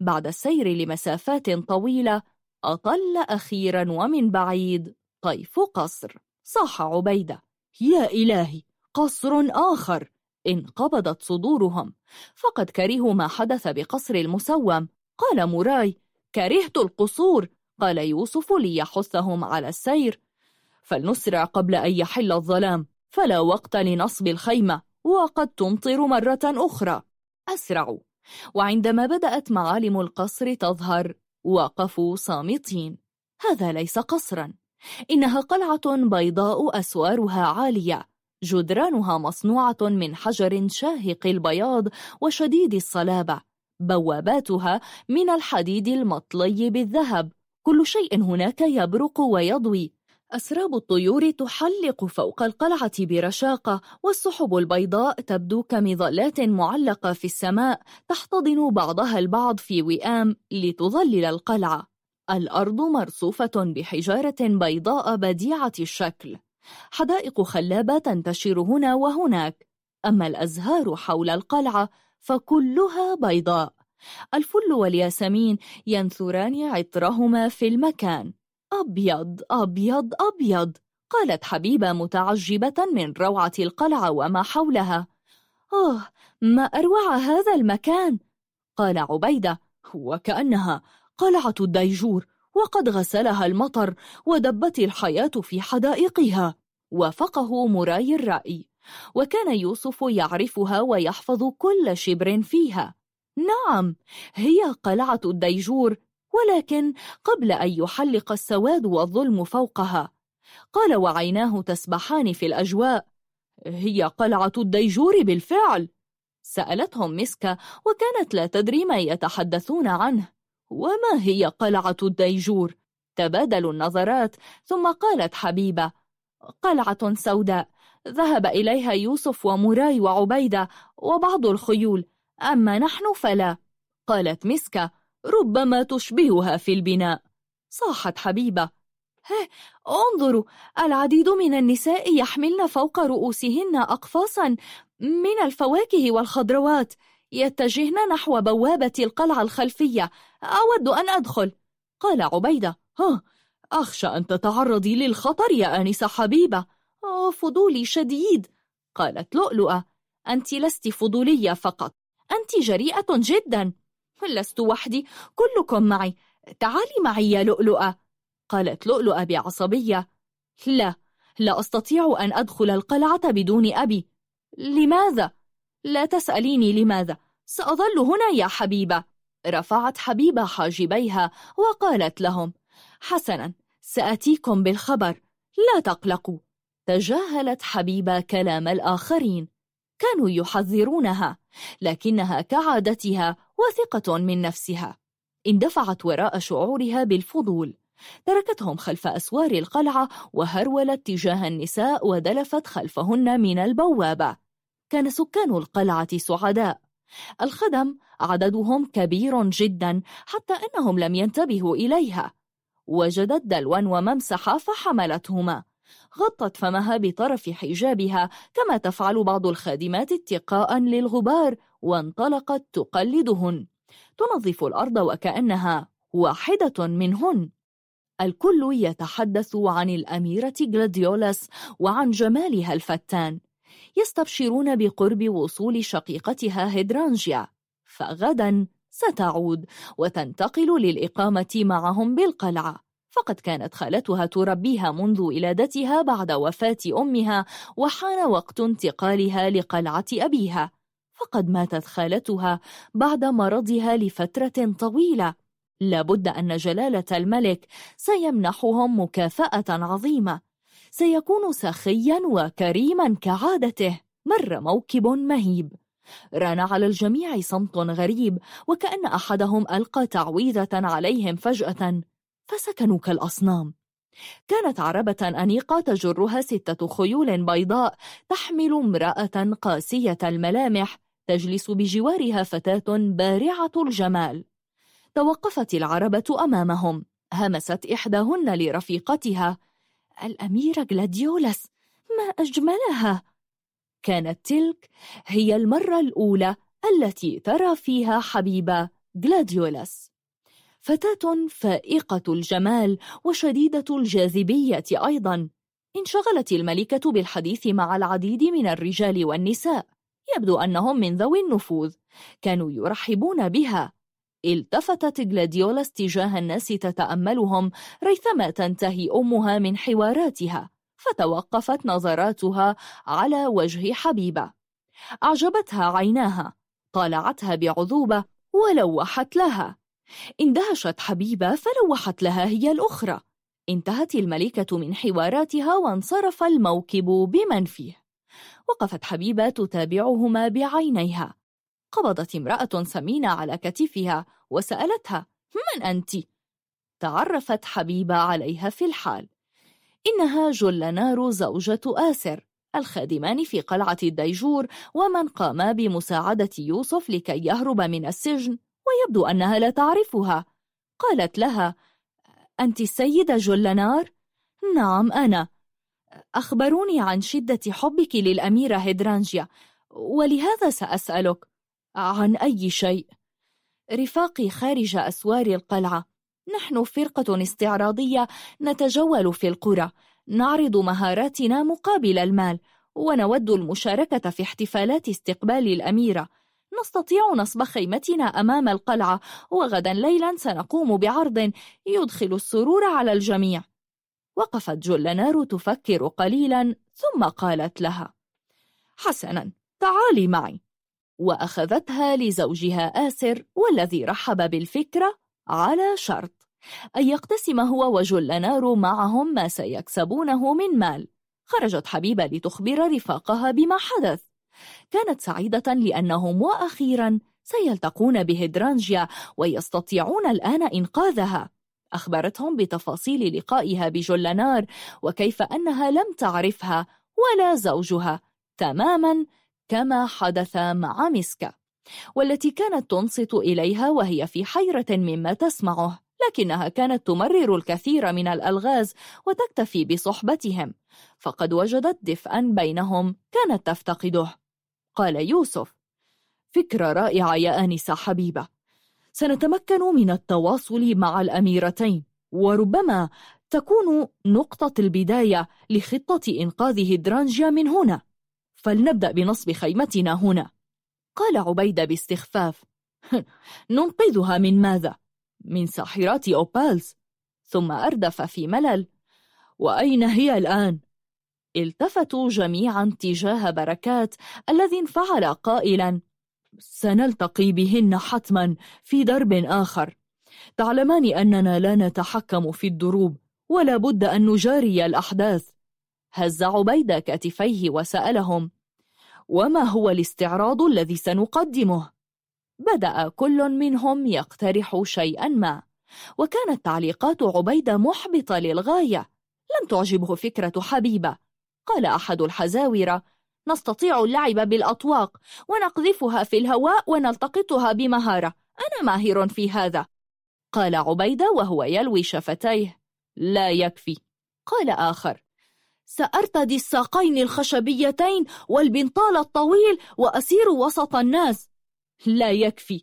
بعد السير لمسافات طويلة أطل أخيرا ومن بعيد. طيف قصر. صاح عبيدة. يا إلهي قصر آخر. انقبضت صدورهم. فقد كرهوا ما حدث بقصر المسوم. قال موراي كرهت القصور. قال يوسف ليحثهم على السير. فلنسرع قبل أن يحل الظلام. فلا وقت لنصب الخيمة. وقد تمطر مرة أخرى. أسرعوا. وعندما بدأت معالم القصر تظهر وقفوا صامتين. هذا ليس قصرا. إنها قلعة بيضاء أسوارها عالية. جدرانها مصنوعة من حجر شاهق البياض وشديد الصلابة. بواباتها من الحديد المطلي بالذهب. كل شيء هناك يبرق ويضوي. أسراب الطيور تحلق فوق القلعة برشاقة والسحب البيضاء تبدو كمظلات معلقة في السماء تحتضن بعضها البعض في وئام لتظلل القلعة. الأرض مرصوفة بحجارة بيضاء بديعة الشكل. حدائق خلابة تنتشر هنا وهناك. أما الأزهار حول القلعة فكلها بيضاء. الفل والياسمين ينثران عطرهما في المكان. أبيض أبيض أبيض. قالت حبيبة متعجبة من روعة القلعة وما حولها. آه ما أروع هذا المكان! قال عبيدة وكأنها قلعة الديجور. وقد غسلها المطر ودبت الحياة في حدائقها. وافقه مراي الرأي. وكان يوسف يعرفها ويحفظ كل شبر فيها. نعم هي قلعة الديجور ولكن قبل أن يحلق السواد والظلم فوقها. قال وعيناه تسبحان في الأجواء. هي قلعة الديجور بالفعل. سألتهم مسكة وكانت لا تدري ما يتحدثون عنه. وما هي قلعة الديجور؟ تبادلوا النظرات. ثم قالت حبيبة قلعة سوداء. ذهب إليها يوسف ومراي وعبيدة وبعض الخيول. أما نحن فلا. قالت مسكة ربما تشبهها في البناء. صاحت حبيبة هه انظروا العديد من النساء يحملن فوق رؤوسهن أقفاصا من الفواكه والخضروات. يتجهن نحو بوابة القلعة الخلفية. أود أن أدخل. قال عبيدة. ها أخشى أن تتعرضي للخطر يا آنسة حبيبة. فضولي شديد. قالت لؤلؤة. أنت لست فضولية فقط. أنت جريئة جدا. لست وحدي. كلكم معي. تعالي معي يا لؤلؤة. قالت لؤلؤة بعصبية. لا لا أستطيع أن أدخل القلعة بدون أبي. لماذا؟ لا تسأليني لماذا؟ سأظل هنا يا حبيبة. رفعت حبيبة حاجبيها وقالت لهم حسنا سأتيكم بالخبر. لا تقلقوا. تجاهلت حبيبة كلام الآخرين. كانوا يحذرونها لكنها كعادتها وثقة من نفسها. اندفعت وراء شعورها بالفضول. تركتهم خلف أسوار القلعة وهرولت تجاه النساء ودلفت خلفهن من البوابة. كان سكان القلعة سعداء. الخدم عددهم كبير جدا حتى أنهم لم ينتبهوا إليها. وجدت دلوا وممسحة فحملتهما. غطت فمها بطرف حجابها كما تفعل بعض الخادمات اتقاء للغبار وانطلقت تقلدهن. تنظف الأرض وكأنها واحدة منهن. الكل يتحدث عن الأميرة جلاديولاس وعن جمالها الفتان. يستبشرون بقرب وصول شقيقتها هيدرانجيا فغدا ستعود وتنتقل للإقامة معهم بالقلعة. فقد كانت خالتها تربيها منذ ولادتها بعد وفاة أمها وحان وقت انتقالها لقلعة أبيها. فقد ماتت خالتها بعد مرضها لفترة طويلة. لابد أن جلالة الملك سيمنحهم مكافأة عظيمة. سيكون سخيا وكريما كعادته. مر موكب مهيب. ران على الجميع صمت غريب وكأن أحدهم ألقى تعويذة عليهم فجأة. فسكنوا كالأصنام. كانت عربة أنيقة تجرها ستة خيول بيضاء تحمل امرأة قاسية الملامح تجلس بجوارها فتاة بارعة الجمال. توقفت العربة أمامهم. همست إحداهن لرفيقتها. الأميرة جلاديولاس ما أجملها؟ كانت تلك هي المرة الأولى التي ترى فيها حبيبة جلاديولاس فتاة فائقة الجمال وشديدة الجاذبية أيضا. انشغلت الملكة بالحديث مع العديد من الرجال والنساء. يبدو أنهم من ذوي النفوذ. كانوا يرحبون بها. التفتت غلاديولاس تجاه الناس تتأملهم ريثما تنتهي أمها من حواراتها فتوقفت نظراتها على وجه حبيبة. أعجبتها عيناها طالعتها بعذوبة ولوحت لها. اندهشت حبيبة فلوحت لها هي الأخرى. انتهت الملكة من حواراتها وانصرف الموكب بمن فيه وقفت حبيبة تتابعهما بعينيها. قبضت امرأة سمينة على كتفها وسألتها من أنت؟ تعرفت حبيبة عليها في الحال إنها جلنار زوجة آسر الخادمان في قلعة الديجور ومن قاما بمساعدة يوسف لكي يهرب من السجن ويبدو أنها لا تعرفها قالت لها أنت السيدة جلنار؟ نعم أنا أخبروني عن شدة حبك للأميرة هيدرانجيا ولهذا سأسألك عن أي شيء. رفاقي خارج أسوار القلعة. نحن فرقة استعراضية نتجول في القرى. نعرض مهاراتنا مقابل المال ونود المشاركة في احتفالات استقبال الأميرة. نستطيع نصب خيمتنا أمام القلعة وغدا ليلا سنقوم بعرض يدخل السرور على الجميع. وقفت جلنار تفكر قليلا ثم قالت لها حسنا تعالي معي. وأخذتها لزوجها آسر والذي رحب بالفكرة على شرط. أن يقتسم هو وجلنار معهم ما سيكسبونه من مال. خرجت حبيبة لتخبر رفاقها بما حدث. كانت سعيدة لأنهم وأخيرا سيلتقون بهدرانجيا ويستطيعون الآن إنقاذها. أخبرتهم بتفاصيل لقائها بجولنار وكيف أنها لم تعرفها ولا زوجها تماما كما حدث مع ميسكا والتي كانت تنصت إليها وهي في حيرة مما تسمعه لكنها كانت تمرر الكثير من الألغاز وتكتفي بصحبتهم فقد وجدت دفئا بينهم كانت تفتقده. قال يوسف فكرة رائعة يا آنسة حبيبة. سنتمكن من التواصل مع الأميرتين وربما تكون نقطة البداية لخطة إنقاذ هدرانجيا من هنا. فلنبدأ بنصب خيمتنا هنا. قال عبيدة باستخفاف. ننقذها من ماذا؟ من ساحرات أوبالز. ثم أردف في ملل. وأين هي الآن؟ التفتوا جميعا تجاه بركات الذي انفعل قائلا. سنلتقي بهن حتما في درب آخر. تعلمان أننا لا نتحكم في الدروب ولا بد أن نجاري الأحداث. هز عبيد كتفيه وسألهم وما هو الاستعراض الذي سنقدمه؟ بدأ كل منهم يقترح شيئا ما وكانت تعليقات عبيدة محبطة للغاية لم تعجبه فكرة حبيبة. قال أحد الحزاورة نستطيع اللعب بالأطواق ونقذفها في الهواء ونلتقطها بمهارة. أنا ماهر في هذا. قال عبيدة وهو يلوي شفتيه لا يكفي. قال آخر سأرتدي الساقين الخشبيتين والبنطال الطويل وأسير وسط الناس. لا يكفي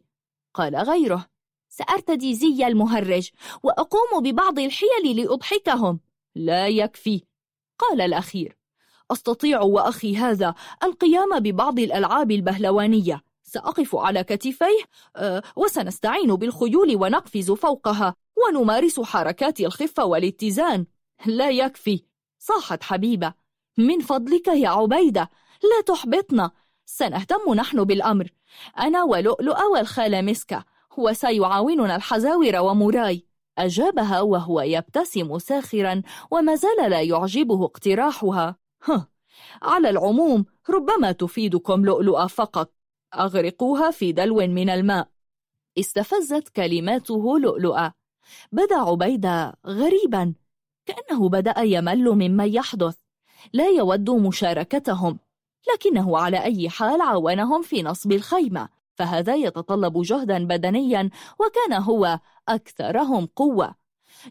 قال غيره. سأرتدي زي المهرج وأقوم ببعض الحيل لأضحكهم. لا يكفي قال الأخير. أستطيع وأخي هذا القيام ببعض الألعاب البهلوانية. سأقف على كتفيه آه، وسنستعين بالخيول ونقفز فوقها ونمارس حركات الخفة والاتزان. لا يكفي. صاحت حبيبة. من فضلك يا عبيدة لا تحبطنا. سنهتم نحن بالأمر. أنا ولؤلؤ والخالة مسكة وسيعاوننا الحزاور وموراي. أجابها وهو يبتسم ساخرا وما زال لا يعجبه اقتراحها. على العموم ربما تفيدكم لؤلؤ فقط. أغرقوها في دلو من الماء. استفزت كلماته لؤلؤ بدا عبيدة غريبا. كأنه بدأ يمل مما يحدث. لا يود مشاركتهم لكنه على أي حال عاونهم في نصب الخيمة. فهذا يتطلب جهدا بدنيا وكان هو أكثرهم قوة.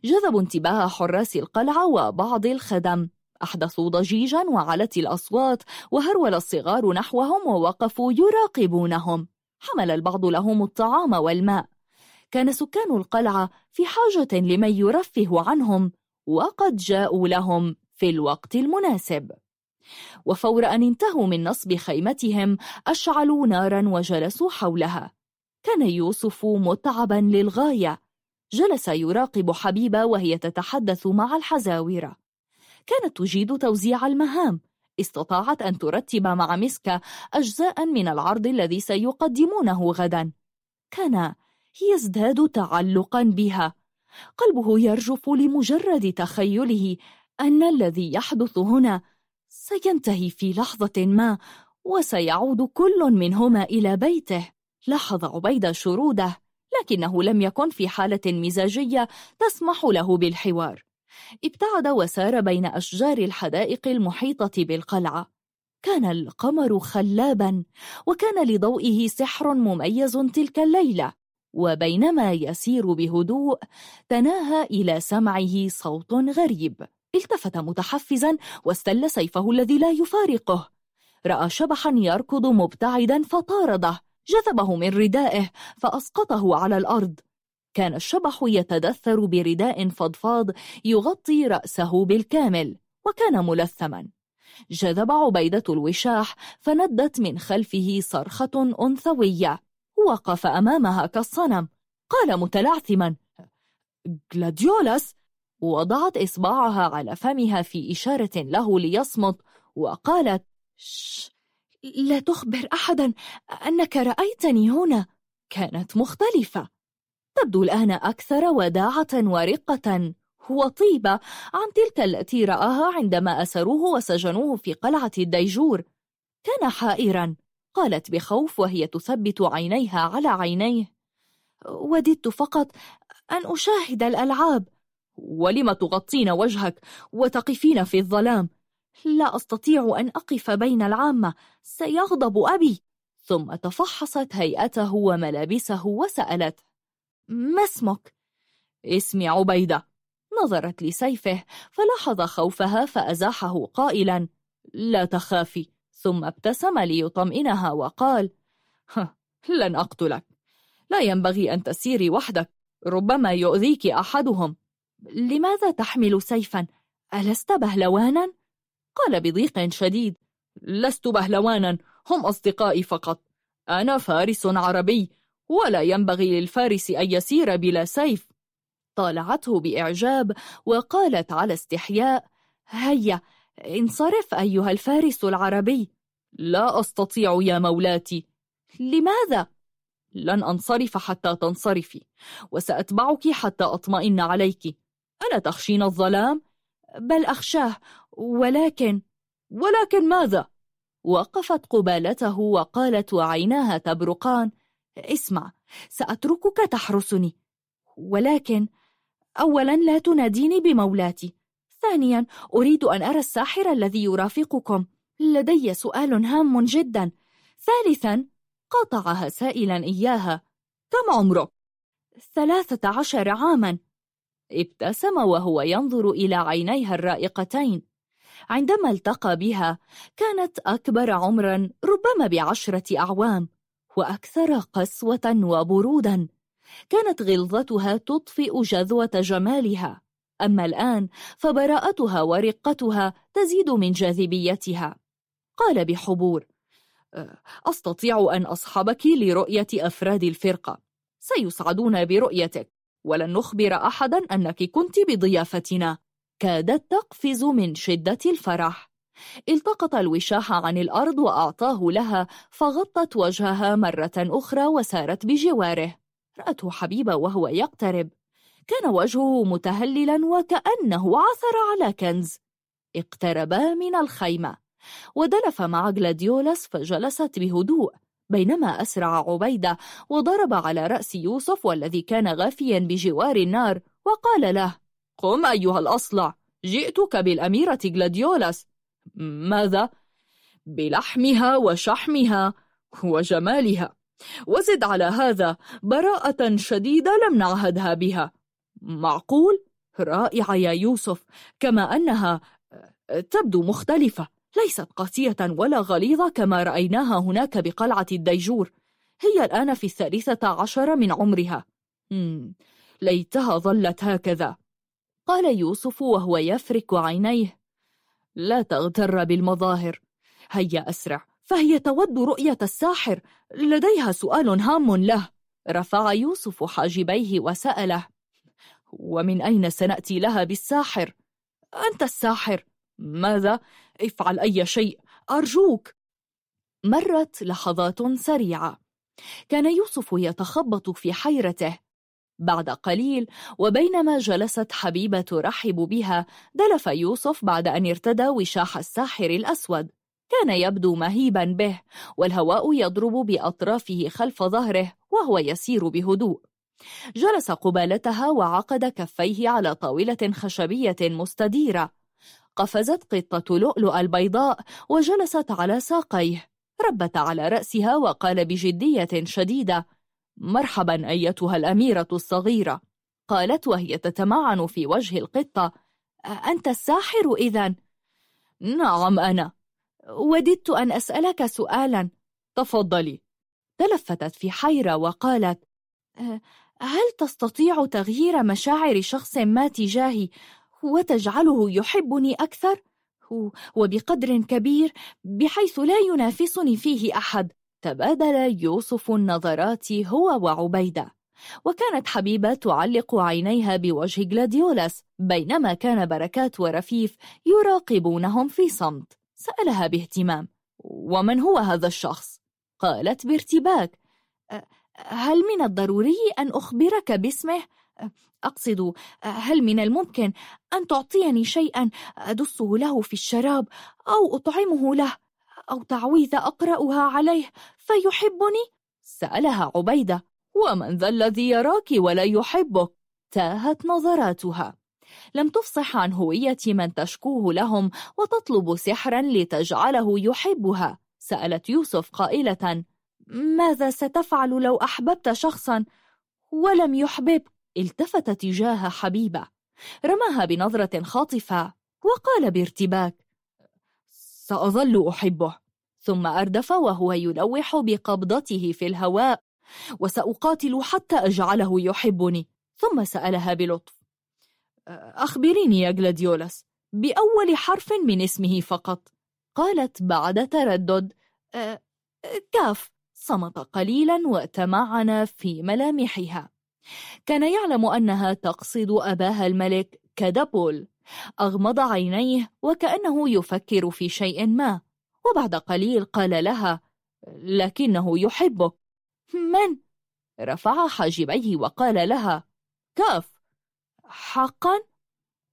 جذبوا انتباه حراس القلعة وبعض الخدم. أحدثوا ضجيجا وعلت الأصوات وهرول الصغار نحوهم ووقفوا يراقبونهم. حمل البعض لهم الطعام والماء. كان سكان القلعة في حاجة لمن يرفه عنهم. وقد جاءوا لهم في الوقت المناسب. وفور أن انتهوا من نصب خيمتهم أشعلوا نارا وجلسوا حولها. كان يوسف متعبا للغاية. جلس يراقب حبيبة وهي تتحدث مع الحزاورة كانت تجيد توزيع المهام. استطاعت أن ترتب مع مسكة أجزاء من العرض الذي سيقدمونه غدا. كان يزداد تعلقا بها. قلبه يرجف لمجرد تخيله أن الذي يحدث هنا سينتهي في لحظة ما وسيعود كل منهما إلى بيته. لاحظ عبيد شروده لكنه لم يكن في حالة مزاجية تسمح له بالحوار. ابتعد وسار بين أشجار الحدائق المحيطة بالقلعة. كان القمر خلابا وكان لضوئه سحر مميز تلك الليلة. وبينما يسير بهدوء تناهى إلى سمعه صوت غريب. التفت متحفزا واستل سيفه الذي لا يفارقه. رأى شبحا يركض مبتعدا فطارده. جذبه من ردائه فأسقطه على الأرض. كان الشبح يتدثر برداء فضفاض يغطي رأسه بالكامل وكان ملثما. جذب عبيدة الوشاح فندت من خلفه صرخة أنثوية. وقف أمامها كالصنم. قال متلعثما غلاديولاس وضعت إصبعها على فمها في إشارة له ليصمت وقالت لا تخبر أحدا أنك رأيتني هنا. كانت مختلفة. تبدو الآن أكثر وداعة ورقة. وطيبة عن تلك التي رآها عندما أسروه وسجنوه في قلعة الديجور. كان حائرا. قالت بخوف وهي تثبت عينيها على عينيه. وددت فقط أن أشاهد الألعاب. ولم تغطين وجهك وتقفين في الظلام؟ لا أستطيع أن أقف بين العامة. سيغضب أبي. ثم تفحصت هيئته وملابسه وسألت ما اسمك؟ اسمي عبيدة. نظرت لسيفه فلاحظ خوفها فأزاحه قائلا لا تخافي. ثم ابتسم ليطمئنها وقال لن أقتلك. لا ينبغي أن تسيري وحدك. ربما يؤذيك أحدهم. لماذا تحمل سيفا؟ ألست بهلوانا؟ قال بضيق شديد. لست بهلوانا. هم أصدقائي فقط. أنا فارس عربي ولا ينبغي للفارس أن يسير بلا سيف. طالعته بإعجاب وقالت على استحياء هيا انصرف أيها الفارس العربي لا أستطيع يا مولاتي لماذا؟ لن أنصرف حتى تنصرفي وسأتبعك حتى أطمئن عليك ألا تخشين الظلام؟ بل أخشاه ولكن ولكن ماذا؟ وقفت قبالته وقالت وعيناها تبرقان اسمع سأتركك تحرسني ولكن أولا لا تناديني بمولاتي ثانيا أريد أن أرى الساحر الذي يرافقكم. لدي سؤال هام جدا. ثالثا قاطعها سائلا إياها. كم عمرك؟ ثلاثة عشر عاما. ابتسم وهو ينظر إلى عينيها الرائقتين. عندما التقى بها كانت أكبر عمرا ربما بعشرة أعوام وأكثر قسوة وبرودا. كانت غلظتها تطفئ جذوة جمالها. أما الآن فبراءتها ورقتها تزيد من جاذبيتها. قال بحبور أه، أستطيع أن أصحبك لرؤية أفراد الفرقة. سيسعدون برؤيتك. ولن نخبر أحدا أنك كنت بضيافتنا. كادت تقفز من شدة الفرح. التقط الوشاح عن الأرض وأعطاه لها فغطت وجهها مرة أخرى وسارت بجواره. رأته حبيبة وهو يقترب. كان وجهه متهللا وكأنه عثر على كنز. اقتربا من الخيمة. ودلف مع جلاديولاس فجلست بهدوء بينما أسرع عبيدة وضرب على رأس يوسف والذي كان غافيا بجوار النار وقال له قم أيها الأصلع جئتك بالأميرة جلاديولاس ماذا؟ بلحمها وشحمها وجمالها. وزد على هذا براءة شديدة لم نعهدها بها. معقول؟ رائعة يا يوسف كما أنها آه، تبدو مختلفة ليست قاسية ولا غليظة كما رأيناها هناك بقلعة الديجور. هي الآن في الثالثة عشر من عمرها. ليتها ظلت هكذا. قال يوسف وهو يفرك عينيه. لا تغتر بالمظاهر. هيا أسرع. فهي تود رؤية الساحر. لديها سؤال هام له. رفع يوسف حاجبيه وسأله. ومن أين سنأتي لها بالساحر؟ أنت الساحر. ماذا؟ افعل أي شيء. أرجوك. مرت لحظات سريعة. كان يوسف يتخبط في حيرته. بعد قليل وبينما جلست حبيبة ترحب بها دلف يوسف بعد أن ارتدى وشاح الساحر الأسود. كان يبدو مهيبا به والهواء يضرب بأطرافه خلف ظهره وهو يسير بهدوء. جلس قبالتها وعقد كفيه على طاولة خشبية مستديرة. قفزت قطة لؤلؤ البيضاء وجلست على ساقيه. ربت على رأسها وقال بجدية شديدة مرحبا أيتها الأميرة الصغيرة. قالت وهي تتمعن في وجه القطة أنت الساحر إذا نعم أنا. وددت أن أسألك سؤالا. تفضلي. تلفتت في حيرة وقالت أه، هل تستطيع تغيير مشاعر شخص ما تجاهي وتجعله يحبني أكثر؟ وبقدر كبير بحيث لا ينافسني فيه أحد تبادل يوسف النظرات هو وعبيدة وكانت حبيبة تعلق عينيها بوجه جلاديولاس بينما كان بركات ورفيف يراقبونهم في صمت سألها باهتمام ومن هو هذا الشخص؟ قالت بارتباك هل من الضروري أن أخبرك باسمه؟ أقصد هل من الممكن أن تعطيني شيئا أدسه له في الشراب أو أطعمه له أو تعويذ أقرأها عليه فيحبني؟ سألها عبيدة ومن ذا الذي يراك ولا يحبك؟ تاهت نظراتها لم تفصح عن هوية من تشكوه لهم وتطلب سحرا لتجعله يحبها سألت يوسف قائلة ماذا ستفعل لو أحببت شخصا ولم يحببك؟ التفت تجاه حبيبة. رماها بنظرة خاطفة وقال بارتباك سأظل أحبه. ثم أردف وهو يلوح بقبضته في الهواء وسأقاتل حتى أجعله يحبني. ثم سألها بلطف أخبريني يا جلاديولاس بأول حرف من اسمه فقط. قالت بعد تردد أه، كاف. صمت قليلا وتمعن في ملامحها. كان يعلم أنها تقصد أباها الملك كدبول أغمض عينيه وكأنه يفكر في شيء ما. وبعد قليل قال لها لكنه يحبك. من؟ رفع حاجبيه وقال لها كاف. حقا؟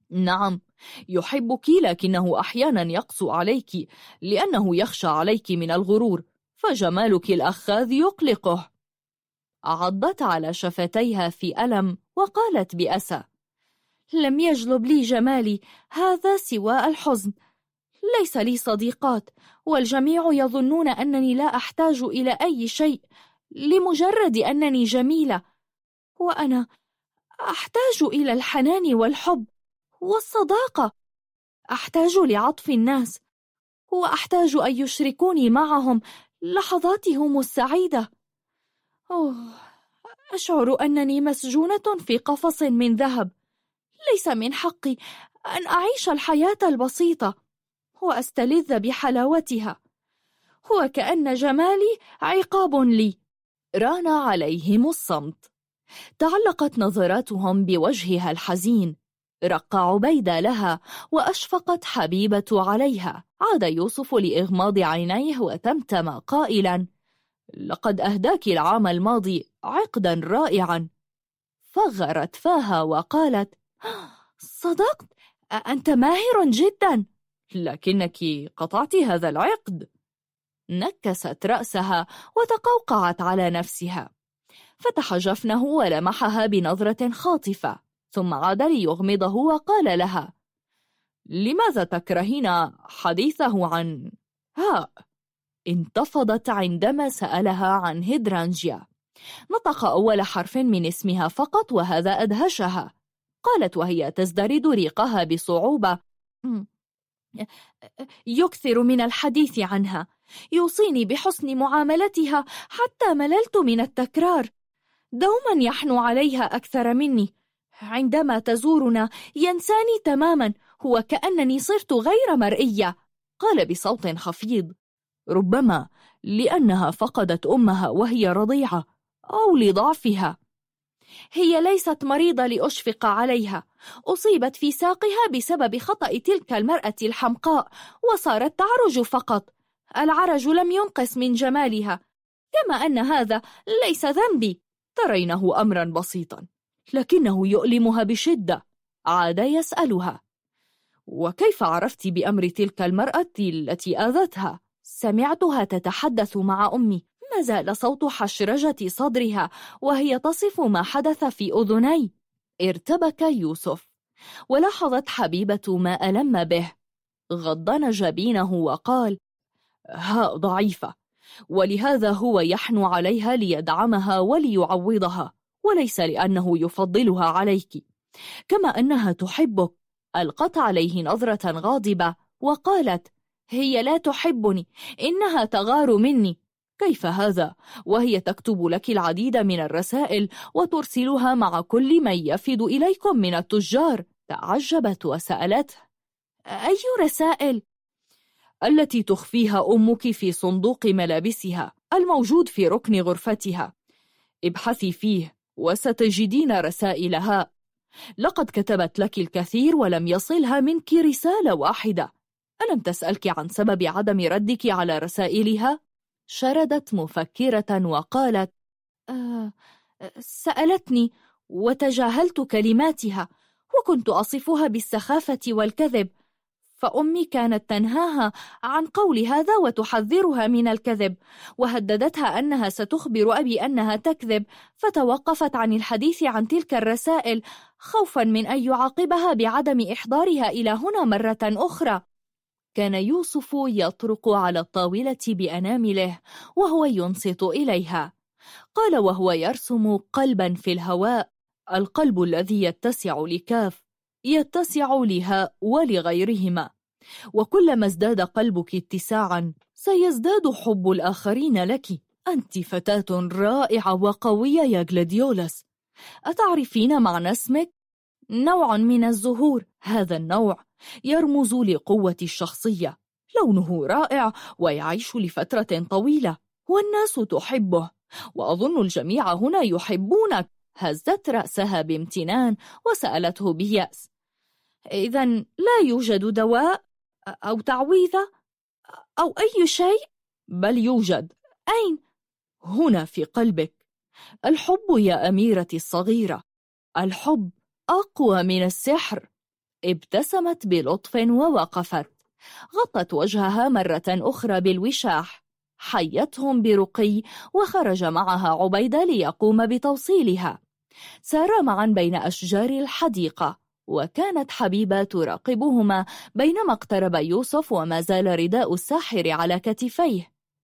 نعم يحبك لكنه أحيانا يقسو عليك لأنه يخشى عليك من الغرور. فجمالك الأخاذ يقلقه. عضت على شفتيها في ألم وقالت بأسى لم يجلب لي جمالي هذا سوى الحزن. ليس لي صديقات والجميع يظنون أنني لا أحتاج إلى أي شيء لمجرد أنني جميلة. وأنا أحتاج إلى الحنان والحب والصداقة. أحتاج لعطف الناس وأحتاج أن يشركوني معهم لحظاتهم السعيدة. أوه أشعر أنني مسجونة في قفص من ذهب. ليس من حقي أن أعيش الحياة البسيطة وأستلذ بحلاوتها. وكأن جمالي عقاب لي. ران عليهم الصمت. تعلقت نظراتهم بوجهها الحزين. رق عبيدة لها وأشفقت حبيبة عليها. عاد يوسف لإغماض عينيه وتمتم قائلا لقد أهداك العام الماضي عقدا رائعا. فغرت فاها وقالت آه، صدقت أنت ماهر جدا لكنك قطعت هذا العقد. نكست رأسها وتقوقعت على نفسها. فتح جفنه ولمحها بنظرة خاطفة ثم عاد ليغمضه وقال لها لماذا تكرهين حديثه عن؟ هاء؟ انتفضت عندما سألها عن هيدرانجيا. نطق أول حرف من اسمها فقط وهذا أدهشها. قالت وهي تزدرد ريقها بصعوبة. يكثر من الحديث عنها. يوصيني بحسن معاملتها حتى مللت من التكرار. دوما يحن عليها أكثر مني. عندما تزورنا ينساني تماما. هو كأنني صرت غير مرئية قال بصوت خفيض. ربما لأنها فقدت أمها وهي رضيعة أو لضعفها. هي ليست مريضة لأشفق عليها. أصيبت في ساقها بسبب خطأ تلك المرأة الحمقاء وصارت تعرج فقط. العرج لم ينقص من جمالها. كما أن هذا ليس ذنبي. ترينه أمرا بسيطا. لكنه يؤلمها بشدة. عاد يسألها. وكيف عرفت بأمر تلك المرأة التي آذتها؟ سمعتها تتحدث مع أمي. ما زال صوت حشرجة صدرها وهي تصف ما حدث في أذني. ارتبك يوسف. ولاحظت حبيبة ما ألم به. غضن جبينه وقال ها ضعيفة. ولهذا هو يحن عليها ليدعمها وليعوضها. وليس لأنه يفضلها عليك. كما أنها تحبك. ألقت عليه نظرة غاضبة وقالت هي لا تحبني إنها تغار مني كيف هذا؟ وهي تكتب لك العديد من الرسائل وترسلها مع كل من يفد إليكم من التجار تعجبت وسألته أي رسائل؟ التي تخفيها أمك في صندوق ملابسها الموجود في ركن غرفتها ابحثي فيه وستجدين رسائلها لقد كتبت لك الكثير ولم يصلها منك رسالة واحدة ألم تسألك عن سبب عدم ردك على رسائلها؟ شردت مفكرة وقالت آه، سألتني وتجاهلت كلماتها وكنت أصفها بالسخافة والكذب فأمي كانت تنهاها عن قول هذا وتحذرها من الكذب وهددتها أنها ستخبر أبي أنها تكذب فتوقفت عن الحديث عن تلك الرسائل خوفا من أن يعاقبها بعدم إحضارها إلى هنا مرة أخرى. كان يوسف يطرق على الطاولة بأنامله وهو ينصت إليها. قال وهو يرسم قلبا في الهواء القلب الذي يتسع لكاف يتسع لها ولغيرهما. وكلما ازداد قلبك اتساعا سيزداد حب الآخرين لك. أنت فتاة رائعة وقوية يا جلاديولاس أتعرفين معنى اسمك؟ نوع من الزهور هذا النوع. يرمز لقوة الشخصية. لونه رائع ويعيش لفترة طويلة والناس تحبه. وأظن الجميع هنا يحبونك هزت رأسها بامتنان وسألته بيأس. إذا لا يوجد دواء أو تعويذة أو أي شيء؟ بل يوجد. أين؟ هنا في قلبك. الحب يا أميرتي الصغيرة الحب أقوى من السحر. ابتسمت بلطف ووقفت غطت وجهها مرة أخرى بالوشاح. حيتهم برقي وخرج معها عبيدة ليقوم بتوصيلها. سارا معا بين أشجار الحديقة وكانت حبيبة تراقبهما بينما اقترب يوسف وما زال رداء الساحر على كتفيه.